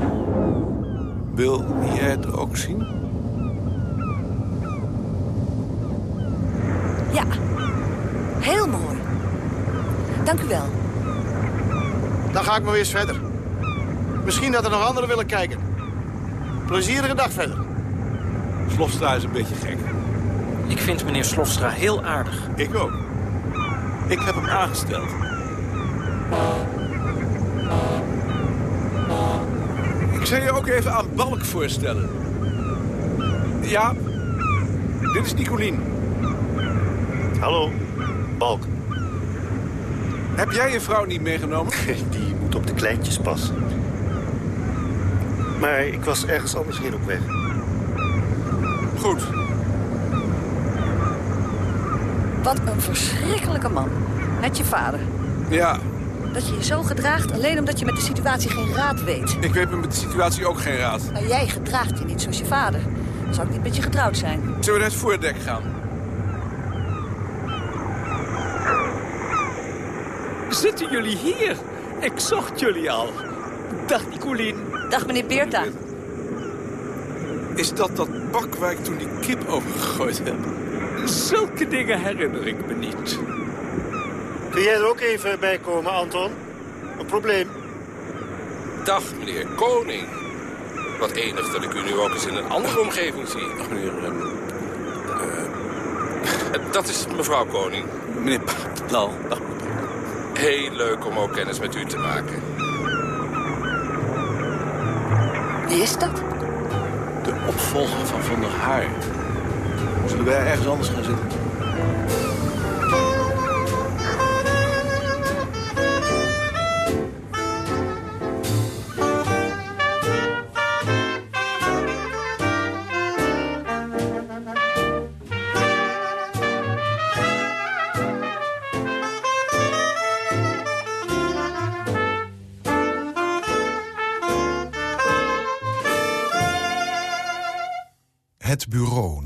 Wil jij het ook zien? Ja, heel mooi. Dank u wel. Dan ga ik maar weer eens verder. Misschien dat er nog anderen willen kijken. Plezierige dag verder. Slofstra is een beetje gek. Ik vind meneer Slofstra heel aardig. Ik ook. Ik heb hem aangesteld. Ik zou je ook even aan Balk voorstellen. Ja, dit is Nicolien. Hallo, Balk. Heb jij je vrouw niet meegenomen? Die moet op de kleintjes passen. Maar ik was ergens anders heen op weg. Goed. Wat een verschrikkelijke man. Net je vader. Ja, Dat je je zo gedraagt alleen omdat je met de situatie geen raad weet. Ik weet me met de situatie ook geen raad. Maar jij gedraagt je niet zoals je vader. Dan zou ik niet met je getrouwd zijn. Zullen we naar het voordek gaan? Zitten jullie hier? Ik zocht jullie al. Dag Nicolien. Dag meneer Beerta. Is dat dat bak waar ik toen die kip overgegooid heb? Zulke dingen herinner ik me niet. Kun jij er ook even bij komen, Anton? Een probleem? Dag, meneer Koning. Wat enig dat ik u nu ook eens in een andere omgeving zie. Dag, meneer... ehm, eh, dat is mevrouw Koning. Meneer Lal. Dag. Heel leuk om ook kennis met u te maken. Wie is dat? De opvolger van Van der Haar. Zullen wij ergens anders gaan zitten?